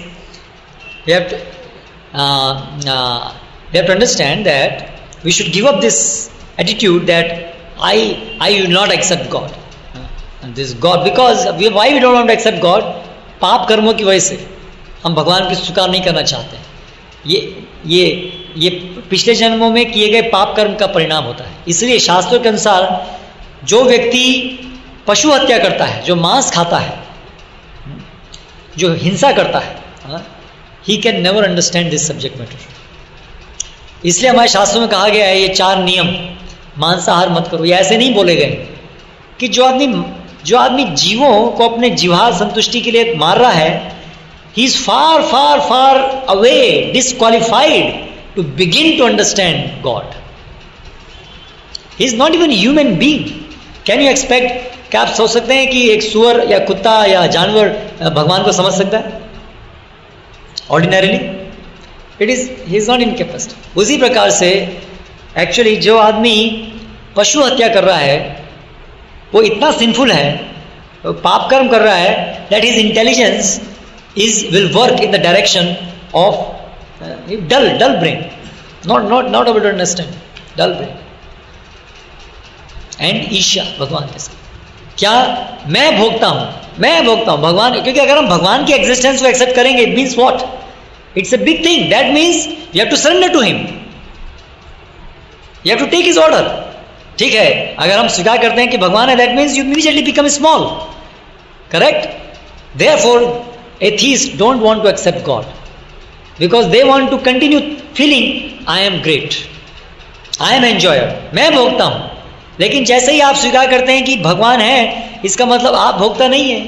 Speaker 1: We have to, uh, uh, we have to understand that we should give up this attitude that I, I will not accept God. And this God, because we, why we don't want to accept God? पाप कर्मों की वजह से हम भगवान की स्वीकार नहीं करना चाहते ये ये ये पिछले जन्मों में किए गए पाप कर्म का परिणाम होता है इसलिए शास्त्रों के अनुसार जो व्यक्ति पशु हत्या करता है जो मांस खाता है जो हिंसा करता है he can never understand this subject matter इसलिए हमारे शास्त्रों में कहा गया है ये चार नियम मांसाहार मत करो ये ऐसे नहीं बोले गए कि जो आदमी जो आदमी जीवों को अपने जीवा संतुष्टि के लिए मार रहा है he is far far far away disqualified to begin to understand God he is not even human being can you expect क्या आप सोच सकते हैं कि एक सुअर या कुत्ता या जानवर भगवान को समझ सकता है ordinarily it is he is not इनकेपेस्ट उसी प्रकार से एक्चुअली जो आदमी पशु हत्या कर रहा है वो इतना सिंफुल है पाप कर्म कर रहा है that is intelligence is will work in the direction of dull dull brain not not not about understand dull brain and ईशा भगवान के साथ क्या मैं भोगता हूं मैं भोगता हूं भगवान क्योंकि अगर हम भगवान की एग्जिस्टेंस को एक्सेप्ट करेंगे it means what it's a big thing that means you have to surrender to him you have to take is order ठीक है अगर हम स्वीकार करते हैं कि भगवान है that means you immediately become small correct therefore A don't want to accept God because they want to continue feeling I am great I am enjoyer मैं भोगता हूं लेकिन जैसे ही आप स्वीकार करते हैं कि भगवान है इसका मतलब आप भोगता नहीं है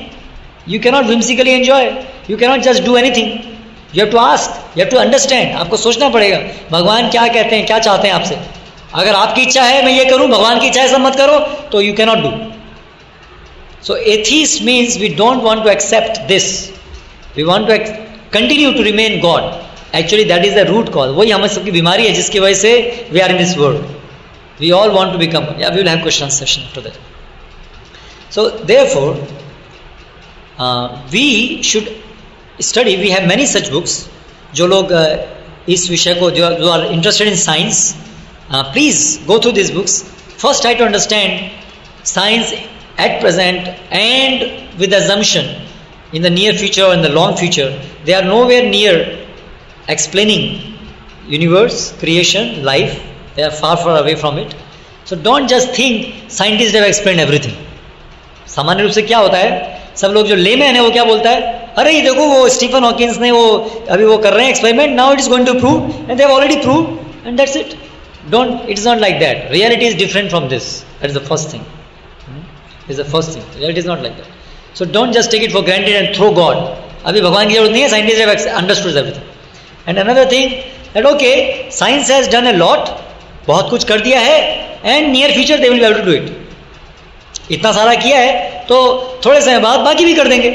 Speaker 1: you cannot whimsically enjoy you cannot just do anything you have to ask you have to understand आपको सोचना पड़ेगा भगवान क्या कहते हैं क्या चाहते हैं आपसे अगर आपकी इच्छा है मैं ये करूं भगवान की इच्छा है सब मत करो तो you cannot do so एथीस means we don't want to accept this we want to continue to remain God actually that is the root cause वही हमारी सबकी बीमारी है जिसकी वजह से we are in this world We all want to become. Yeah, we will have question session after that. So therefore, uh, we should study. We have many such books. जो लोग इस विषय को जो जो are interested in science please go through these books. First, try to understand science at present and with assumption in the near future and the long future they are nowhere near explaining universe creation life they are far, far away from it. So don't just think scientist have explain everything सामान्य रूप से क्या होता है सब लोग जो लेमैन है वो क्या बोलता है अरे ये देखो वो स्टीफन हॉकिंस ने वो अभी वो कर रहे हैं experiment now it is going to prove and they've already prove and that's it don't it is not like that reality is different from this that is the first
Speaker 3: thing
Speaker 1: is the first thing reality is not like that so don't just take it for granted and throw God अभी भगवान की जरूरत नहीं है scientist have understood everything and another thing that okay science has done a lot बहुत कुछ कर दिया है and near future they will be able to do it इतना सारा किया है तो थोड़े समय बाद बाकी भी कर देंगे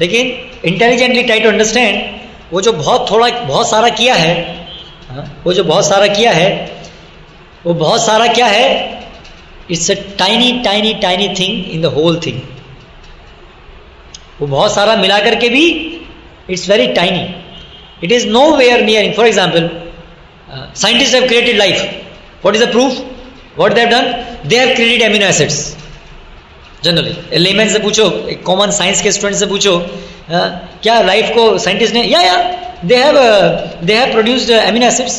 Speaker 1: लेकिन इंटेलिजेंटली ट्राई टू अंडरस्टैंड वो जो बहुत थोड़ा बहुत सारा किया है हाँ, वो जो बहुत सारा किया है वो बहुत सारा क्या है it's a tiny tiny tiny thing in the whole thing वो बहुत सारा मिला करके भी it's very tiny it is nowhere near for example scientists have created life. What is the proof? What they have done? They have created amino acids. Generally, a layman se pucho, a common science ke student se pucho, kya life ko scientists ne? Yeah, yeah. They have they have produced amino acids.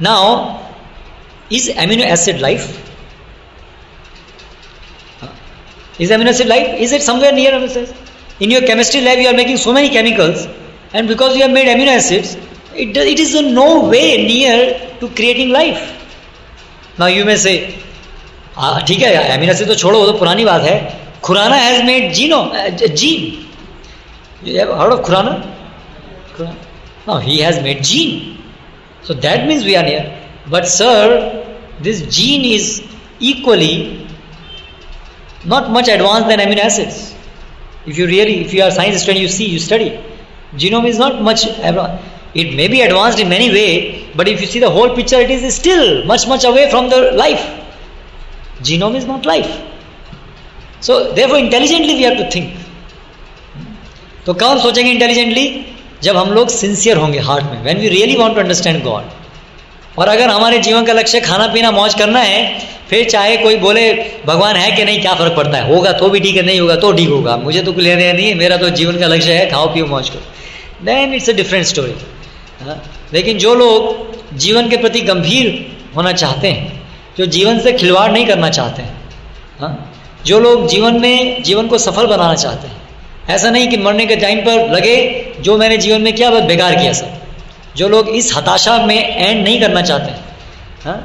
Speaker 1: Now, is amino acid life? Is amino acid life? Is it somewhere near amino acids? In your chemistry lab, you are making so many chemicals, and because you have made amino acids, it, it is no way near to creating life. Now you may say, ah, ठीक है एमिन एसिड तो छोड़ो वो तो पुरानी बात है Khurana has made Gino gene heard of Khurana Now he has made gene. So that means we are near. But sir, this gene is equally not much advanced than amino acids. If you really, if you are scientist and you see, you study. Genome is not much advanced. It may be advanced in many way, but if you see the whole picture, it is still much, much away from the life. Genome is not life. So therefore, intelligently we have to think. तो कब हम सोचेंगे इंटेलिजेंटली जब हम लोग सिंसियर होंगे हार्ट में when we really want to understand God और अगर हमारे जीवन का लक्ष्य खाना पीना मौज करना है फिर चाहे कोई बोले भगवान है कि नहीं क्या फर्क पड़ता है होगा तो भी ठीक है नहीं होगा तो ठीक होगा मुझे तो कुछ लेना नहीं है मेरा तो जीवन का लक्ष्य है खाओ पियो मौज करो then it's a different story लेकिन जो लोग जीवन के प्रति गंभीर होना चाहते हैं जो जीवन से खिलवाड़ नहीं करना चाहते हैं हाँ? जो लोग जीवन में जीवन को सफल बनाना चाहते हैं ऐसा नहीं कि मरने के टाइम पर लगे जो मैंने जीवन में किया बस बेकार किया सब जो लोग इस हताशा में एंड नहीं करना चाहते हैं हाँ?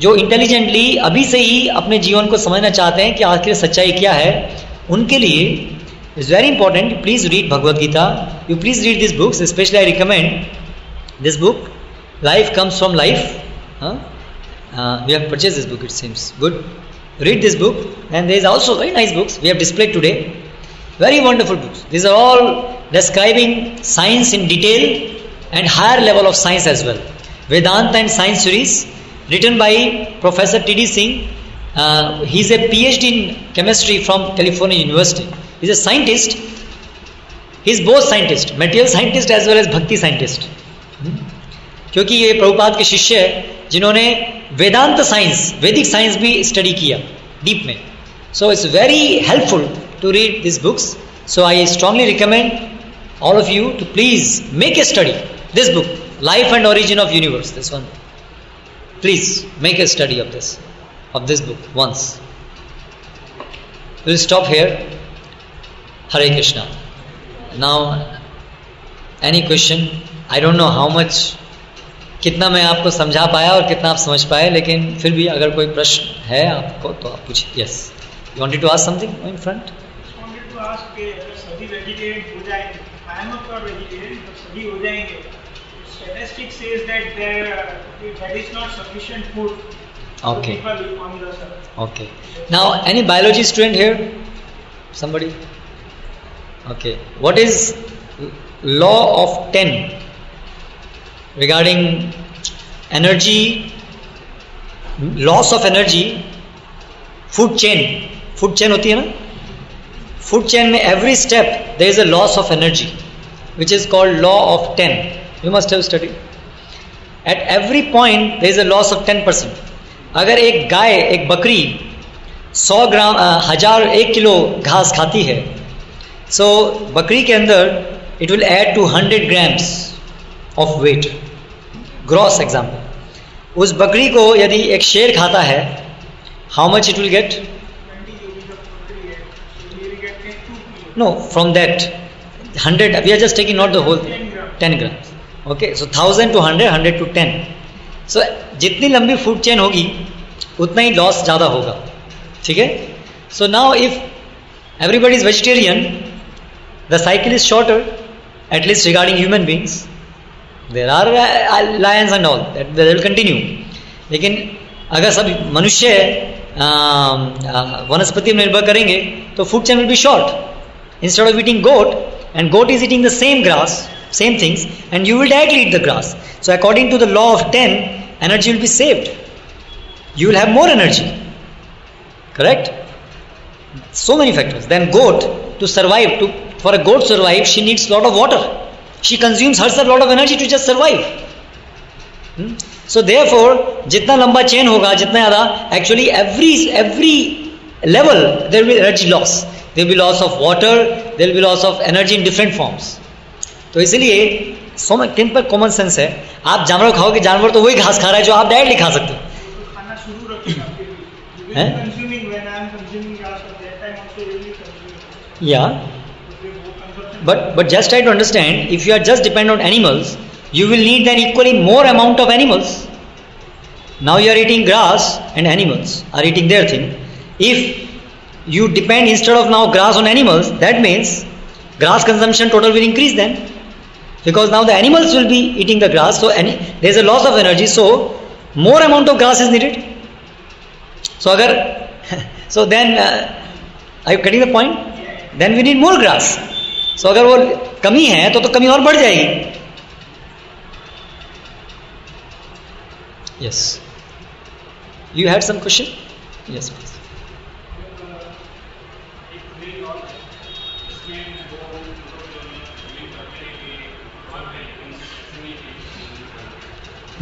Speaker 1: जो इंटेलिजेंटली अभी से ही अपने जीवन को समझना चाहते हैं कि आखिर सच्चाई क्या है उनके लिए It's very important. Please read Bhagavad Gita. You please read these books. Especially, I recommend this book, Life Comes from Life. Huh? Uh, we have purchased this book, it seems. Good. Read this book. And there is also very nice books we have displayed today. Very wonderful books. These are all describing science in detail and higher level of science as well. Vedanta and Science series, written by Professor T.D. Singh. Uh, he's a PhD in chemistry from California University. He's a scientist. He's both scientist, material scientist as well as भक्ति scientist. क्योंकि ये प्रभुपाद के शिष्य है जिन्होंने वेदांत साइंस वैदिक साइंस भी स्टडी किया डीप में so it's very helpful to read this books so I strongly recommend all of you to please make a study this book life and origin of universe this one please make a study of this of this book once will stop here Hare Krishna. Now, any question? I don't know how much कितना मैं आपको समझा पाया और कितना आप समझ पाए लेकिन फिर भी अगर कोई प्रश्न है आपको तो आप पूछिए yes you wanted to ask something in front
Speaker 2: सभी वेजिटेरियन हो जाएंगे आई एम नॉट वेजिटेरियन सभी हो जाएंगे statistic says that there, that is not sufficient food okay. people on the surface.
Speaker 3: Okay.
Speaker 1: Now, any biology student here? Somebody? Okay, what is law of 10 regarding energy, loss of energy, food chain. Food chain hoti hai na Food chain mein every step there is a loss of energy, which is called law of 10. You must have studied. At every point there is a loss of 10 agar ek gaay ek bakri 100 gram 1000 uh, 1 kilo घास khati hai सो so, बकरी के अंदर it will add to hundred grams of weight gross example उस बकरी को यदि एक शेर खाता है how much it will get no from that hundred we are just taking not the whole ten gram okay so thousand to hundred hundred to ten so जितनी लंबी फूड चेन होगी उतना ही लॉस ज़्यादा होगा ठीक है so now if everybody is vegetarian The cycle is shorter, at least regarding human beings. There are uh, uh, lions and all, that, will continue. लेकिन अगर सब मनुष्य वनस्पति में निर्भर करेंगे तो food chain will be short instead of eating goat and goat is eating the same grass same things and you will directly eat the grass so according to the law of ten energy will be saved you will have more energy. Correct? So many factors. Then goat to survive, to for a goat survive, she needs lot of water. She consumes herself lot of energy to just survive. Hmm? So therefore, जितना लंबा चेन होगा जितना ज़्यादा actually every every level there will be energy loss. There will be loss of water, there will be loss of energy in different forms. तो इसलिए सो मैं टेम पर कॉमन सेंस है आप जानवर खाओगे जानवर तो वही घास खा रहा है जो आप डायरेक्टली खा सकते हो है या yeah. but but just try to understand if you are just dependent on animals you will need an equally more amount of animals now you are eating grass and animals are eating their thing if you depend instead of now grass on animals that means grass consumption total will increase then because now the animals will be eating the grass so any, there is a loss of energy so more amount of grass is needed so agar so then uh, are you getting the point then we need more grass so अगर वो कमी है तो तो कमी और बढ़ जाएगी yes you had some question yes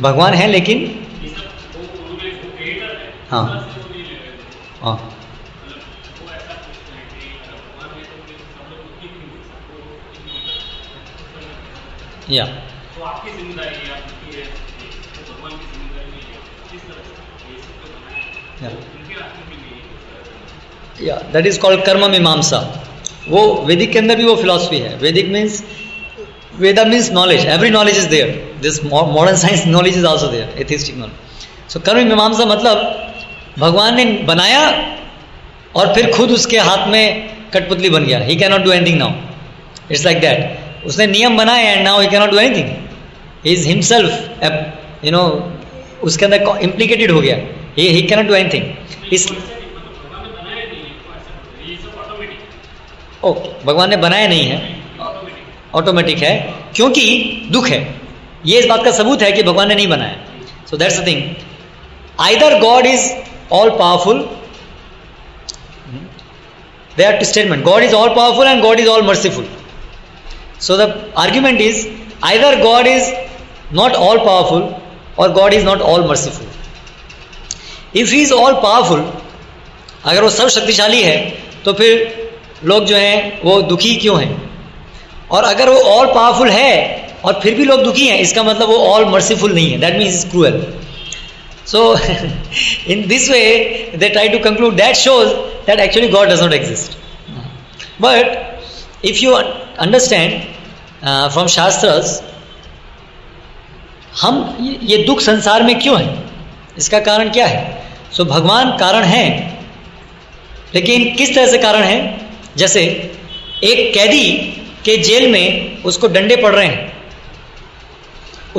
Speaker 1: भगवान है लेकिन हाँ हाँ yeah yeah that is called Karma Mimamsa वो वैदिक तो तो के अंदर भी वो फिलॉसफी है Vedic means Veda means knowledge every knowledge is there this modern science knowledge is also there atheistic knowledge so Karma Mimamsa मतलब भगवान ने बनाया और फिर खुद उसके हाथ में कठपुतली बन गया he cannot do anything now it's like that उसने नियम बनाए and now he cannot do anything thing is himself you know उसके अंदर इम्प्लीकेटेड हो गया he he cannot do anything इस ओके भगवान ने बनाया नहीं है ऑटोमेटिक है क्योंकि दुख है ये इस बात का सबूत है कि भगवान ने नहीं बनाया so that's the thing either God is all powerful they are statement God is all powerful and God is all merciful So the argument is either God is not all powerful or God is not all merciful. If He is all powerful, अगर वो सब शक्तिशाली है तो फिर लोग जो हैं वो दुखी क्यों हैं और अगर वो ऑल पावरफुल है और फिर भी लोग दुखी हैं इसका मतलब वो ऑल मर्सीफुल नहीं है that means is cruel so in this way they try to conclude that shows that actually God does not exist but if you understand uh, from shastras हम ये दुख संसार में क्यों है इसका कारण क्या है सो so, भगवान कारण है लेकिन किस तरह से कारण है जैसे एक कैदी के जेल में उसको डंडे पड़ रहे हैं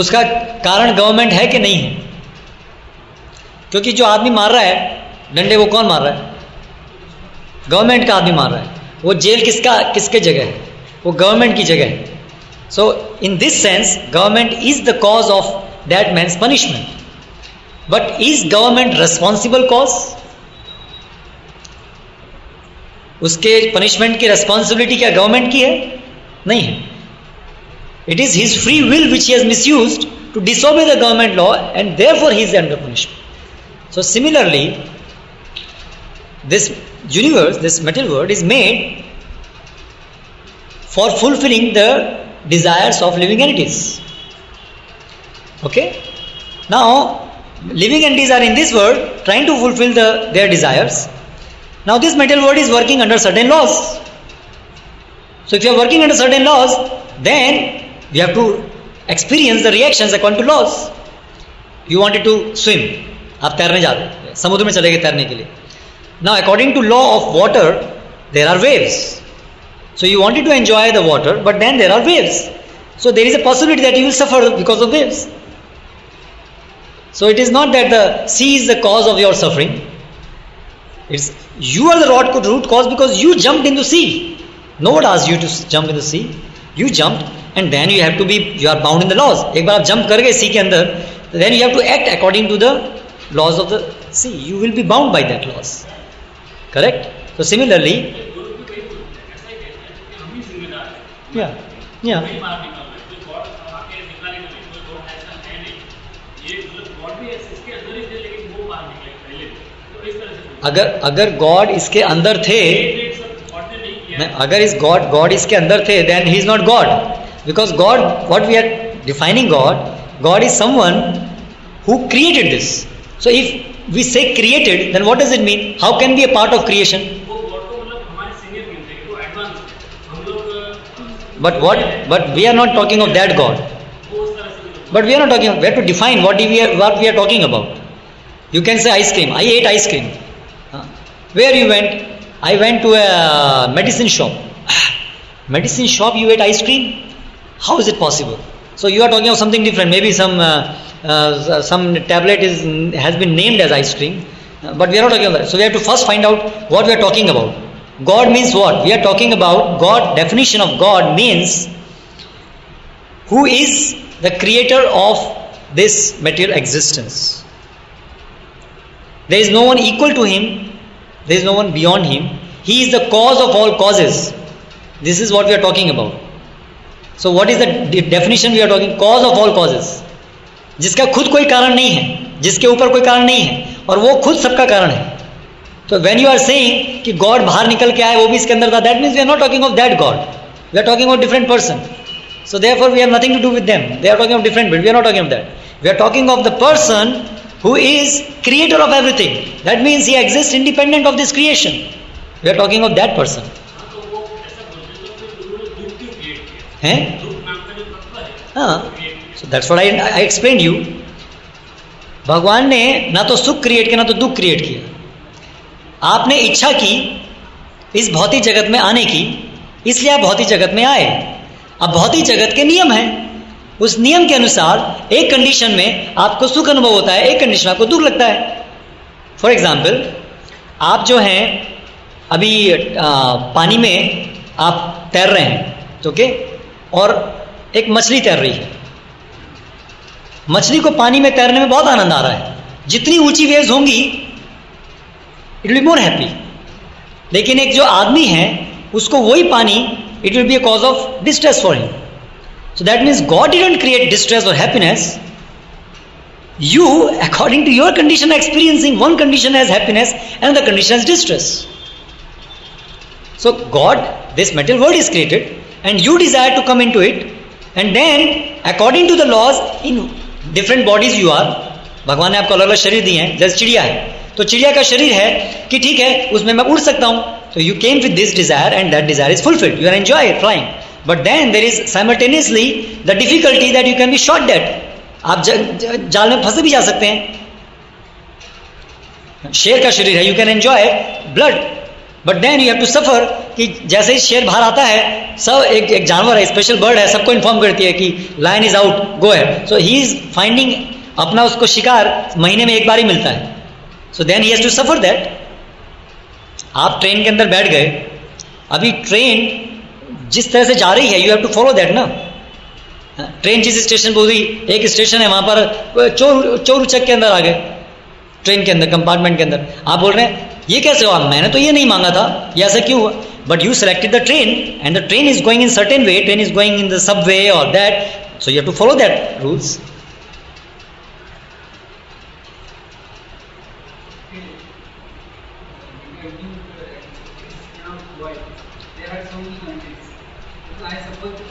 Speaker 1: उसका कारण गवर्नमेंट है कि नहीं है क्योंकि जो आदमी मार रहा है डंडे वो कौन मार रहा है गवर्नमेंट का आदमी मार रहा है वो जेल किसका किसके जगह है वो गवर्नमेंट की जगह है so in this sense government is the cause of that man's punishment but is government responsible cause उसके पनिशमेंट की रेस्पॉन्सिबिलिटी क्या गवर्नमेंट की है नहीं है it is his free will which he's misuse to disobey the government law and therefore he is under punishment so similarly this universe, this material world is made for fulfilling the desires of living entities. Okay? Now, living entities are in this world trying to fulfill the, their desires. Now, this material world is working under certain laws. So, if you are working under certain laws, then you have to experience the reactions according to laws. You wanted to swim, आप तैरने जा रहे समुद्र में चले गए तैरने के लिए now, according to law of water, there are waves. So you wanted to enjoy the water, but then there are waves. So there is a possibility that you will suffer because of waves. So it is not that the sea is the cause of your suffering. It's you are the root cause because you jumped in the sea. No one asked you to jump in the sea. You jumped and then you have to be you are bound in the laws. एक बार आप jump कर sea के अंदर, then you have to act according to the laws of the sea. You will be bound by that laws. Correct? So similarly, yeah, yeah. अगर अगर गॉड इसके अंदर थे अगर इस गॉड गॉड इसके अंदर थे then he is not God because God what we are defining God God is someone who created this so if we say created, then what does it mean? How can be a part of creation? But what? But we are not talking of that God. But we are not talking. Of, we have to define what we are what we are talking about. You can say ice cream. I ate ice cream. Where you went? I went to a medicine shop. medicine shop. You ate ice cream? How is it possible? So you are talking of something different. Maybe some. Uh, uh, some tablet is has been named as ice cream uh, but we are not talking about it so we have to first find out what we are talking about god means what we are talking about god definition of god means who is the creator of this material existence there is no one equal to him there is no one beyond him he is the cause of all causes this is what we are talking about so what is the de- definition we are talking cause of all causes जिसका खुद कोई कारण नहीं है जिसके ऊपर कोई कारण नहीं है और वो खुद सबका कारण है तो वेन यू आर सेइंग कि गॉड बाहर निकल के आए वो भी इसके अंदर था that means we are not talking of that God we are talking of different person so therefore we are nothing to do with them they are talking of different but we are not talking of that we are talking of the person who is creator of everything that means he exist independent of this creation we are talking of that person है हाँ that's what I I explain you भगवान ने ना तो सुख क्रिएट किया ना तो दुख क्रिएट किया आपने इच्छा की इस भौतिक जगत में आने की इसलिए आप भौतिक जगत में आए अब भौतिक जगत के नियम हैं उस नियम के अनुसार एक कंडीशन में आपको सुख अनुभव होता है एक कंडीशन आपको दुख लगता है फॉर एग्जाम्पल आप जो हैं अभी आ, पानी में आप तैर रहे हैं ओके और एक मछली तैर रही है मछली को पानी में तैरने में बहुत आनंद आ रहा है जितनी ऊंची वेव्स होंगी इट विल मोर हैप्पी लेकिन एक जो आदमी है उसको वही पानी it will be a cause of distress for him so that means God didn't create distress और happiness you according to your condition experiencing one condition as happiness and the condition is distress so God this metal world is created and you desire to come in to it and then according to the laws in different bodies you are भगवान ने आपको अलग अलग शरीर दिए हैं जैसे चिड़िया है तो चिड़िया का शरीर है कि ठीक है उसमें मैं उड़ सकता हूं तो you came with this desire and that desire is fulfilled you are enjoy flying but then there is simultaneously the difficulty that you can be shot dead आप ज, ज, जाल में फंसे भी जा सकते हैं शेर का शरीर है you can enjoy blood but then you have to suffer कि जैसे ही शेर बाहर आता है सब एक एक जानवर है स्पेशल बर्ड है सबको इन्फॉर्म करती है कि लाइन इज आउट गो है सो ही इज फाइंडिंग अपना उसको शिकार महीने में एक बार ही मिलता है so then he has to suffer that आप ट्रेन के अंदर बैठ गए अभी ट्रेन जिस तरह से जा रही है you have to follow that ना ट्रेन हाँ, जिस स्टेशन पर हुई एक स्टेशन है वहां पर चोर चोर उचक के अंदर आ गए ट्रेन के अंदर कंपार्टमेंट के अंदर आप बोल रहे हैं ये कैसे हुआ मैंने तो ये नहीं मांगा था ये ऐसा क्यों हुआ but you selected the train and the train is going in certain way train is going in the सब वे और that so you to follow that rules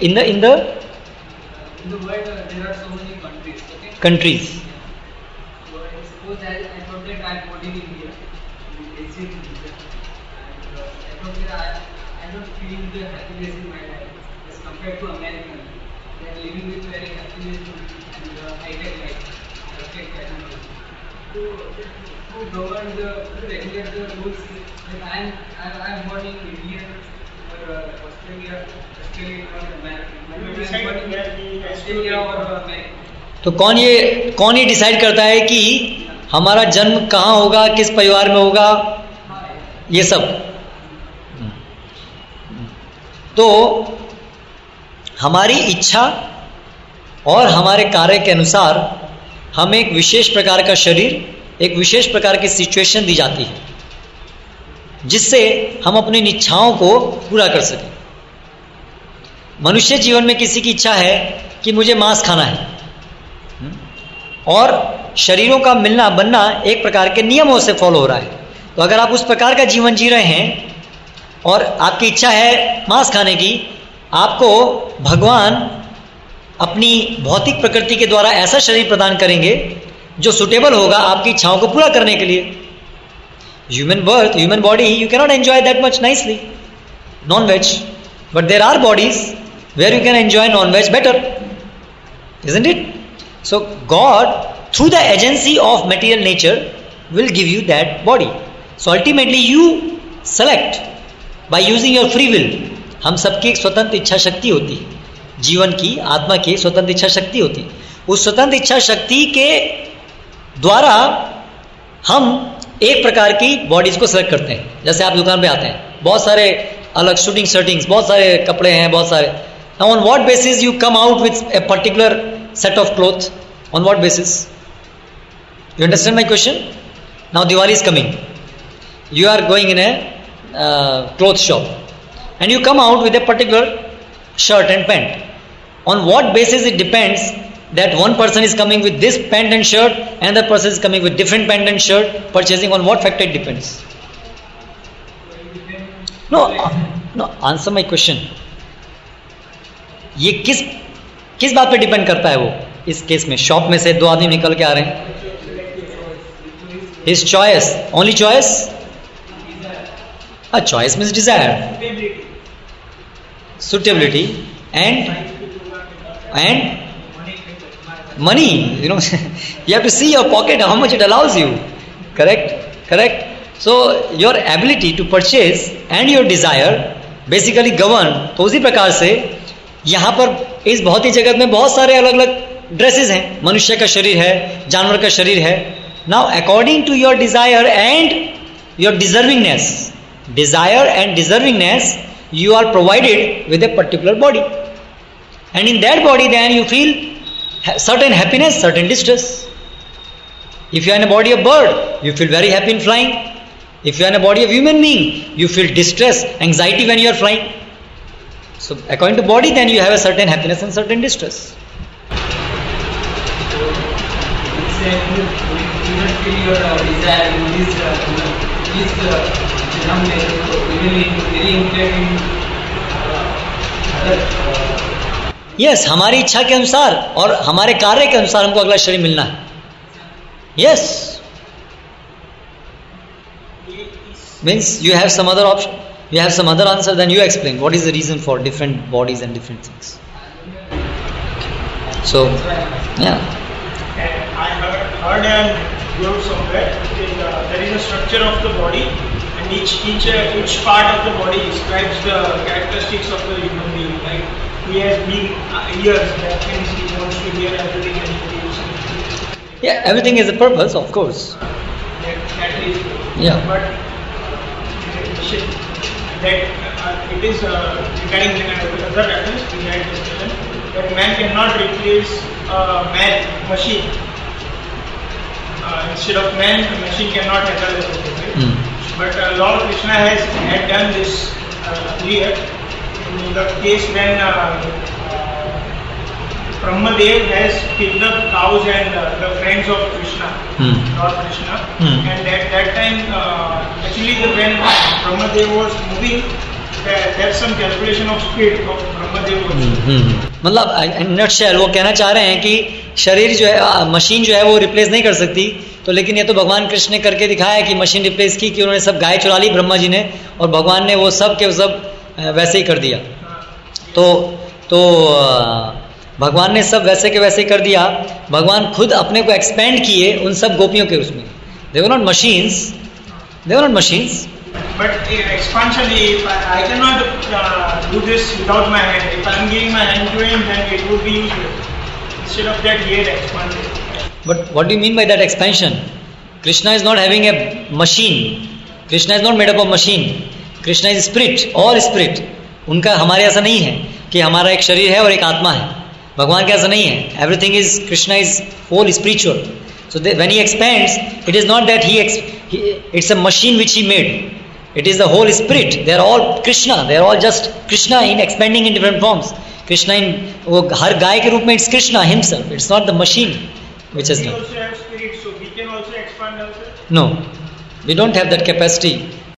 Speaker 1: in the in the countries तो कौन ये कौन ये डिसाइड करता है कि हमारा जन्म कहाँ होगा किस परिवार में होगा ये सब तो हमारी इच्छा और हमारे कार्य के अनुसार हमें एक विशेष प्रकार का शरीर एक विशेष प्रकार की सिचुएशन दी जाती है जिससे हम अपनी इच्छाओं को पूरा कर सकें मनुष्य जीवन में किसी की इच्छा है कि मुझे मांस खाना है और शरीरों का मिलना बनना एक प्रकार के नियमों से फॉलो हो रहा है तो अगर आप उस प्रकार का जीवन जी रहे हैं और आपकी इच्छा है मांस खाने की आपको भगवान अपनी भौतिक प्रकृति के द्वारा ऐसा शरीर प्रदान करेंगे जो सुटेबल होगा आपकी इच्छाओं को पूरा करने के लिए human birth human body you cannot enjoy that much nicely non veg but there are bodies where you can enjoy non veg better isn't it so God through the agency of material nature will give you that body so ultimately you select by using your free will हम सबकी एक स्वतंत्र इच्छा शक्ति होती है जीवन की आत्मा की स्वतंत्र इच्छा शक्ति होती है उस स्वतंत्र इच्छा शक्ति के द्वारा हम एक प्रकार की बॉडीज को सेलेक्ट करते हैं जैसे आप दुकान पे आते हैं बहुत सारे अलग शूटिंग शर्टिंग्स बहुत सारे कपड़े हैं बहुत सारे on what basis you come out with a particular set of cloth on what basis you understand my question now Diwali is coming you are going in a uh, cloth shop and you come out with a particular shirt and pant on what basis it depends that one person is coming with this pant and shirt another person is coming with different pant and shirt purchasing on what factor it depends no no Answer my question. ये किस किस बात पे डिपेंड करता है वो इस केस में शॉप में से दो आदमी निकल के आ रहे हैं his choice only choice A choice means desire. Suitability. and and money. You know, you have to see your pocket how much it allows you. Correct? Correct. So your ability to purchase and your desire basically govern तो उसी प्रकार से यहाँ पर इस भौतिक जगत में बहुत सारे अलग अलग ड्रेसेस हैं मनुष्य का शरीर है जानवर का शरीर है now according to your desire and your deservingness desire and deservingness, you are provided with a particular body. And in that body, then you feel certain happiness, certain distress. If you are in a body of bird, you feel very happy in flying. If you are in a body of human being, you feel distress, anxiety when you are flying. So, according to body, then you have a certain happiness and certain distress.
Speaker 2: So, yes
Speaker 1: yes, हमारी इच्छा के अनुसार और हमारे कार्य के अनुसार हमको अगला शरीर मिलना है yes means you have some other option you have some other answer then you explain what is the reason for different bodies and different things so या I
Speaker 2: heard, heard and wrote somewhere, uh, there is a structure of the body each each uh, each part of the body describes the characteristics of the human being. Like he has been uh, ears, that means he wants to hear everything and he feels.
Speaker 1: Yeah, everything has a purpose, of course.
Speaker 2: That, that is. Yeah. But that uh, it is uh, regarding another uh, reference we had discussion that man cannot replace uh, man machine. Uh, instead of man, the machine cannot handle everything. Right? Mm. But uh, Lord Krishna has had done this uh, clear in the case when uh, Brahmadev has up cows and uh, the friends of Krishna, hmm. Lord Krishna. Hmm. And at that time, uh, actually, the, when Brahmadev was moving, there, there's some
Speaker 1: मतलब वो कहना चाह रहे हैं कि शरीर जो है मशीन जो है वो रिप्लेस नहीं कर सकती तो लेकिन ये तो भगवान कृष्ण ने करके दिखाया कि मशीन रिप्लेस की कि उन्होंने सब गाय चुरा ली ब्रह्मा जी ने और भगवान ने वो सब के सब वैसे ही कर दिया तो तो भगवान ने सब वैसे के वैसे कर दिया भगवान खुद अपने को एक्सपेंड किए उन सब गोपियों के उसमें they not machines they not machines
Speaker 2: but if I can not do this without my hand if I am giving my hand to him then it him, be it would of that ये of
Speaker 1: But what do you mean by that expansion? Krishna is not having a machine. Krishna is not made up of machine. Krishna is spirit, all spirit. उनका हमारे ऐसा नहीं है कि हमारा एक शरीर है और एक आत्मा है भगवान का ऐसा नहीं है everything is Krishna is whole spiritual so when he expands it is not that he it's a machine which he made it is the whole spirit they are all Krishna they are all just Krishna in expanding in different forms Krishna in वो हर गाय के रूप में it's Krishna himself it's not the machine which has done.
Speaker 2: Spirit, so we
Speaker 1: no, we don't have that capacity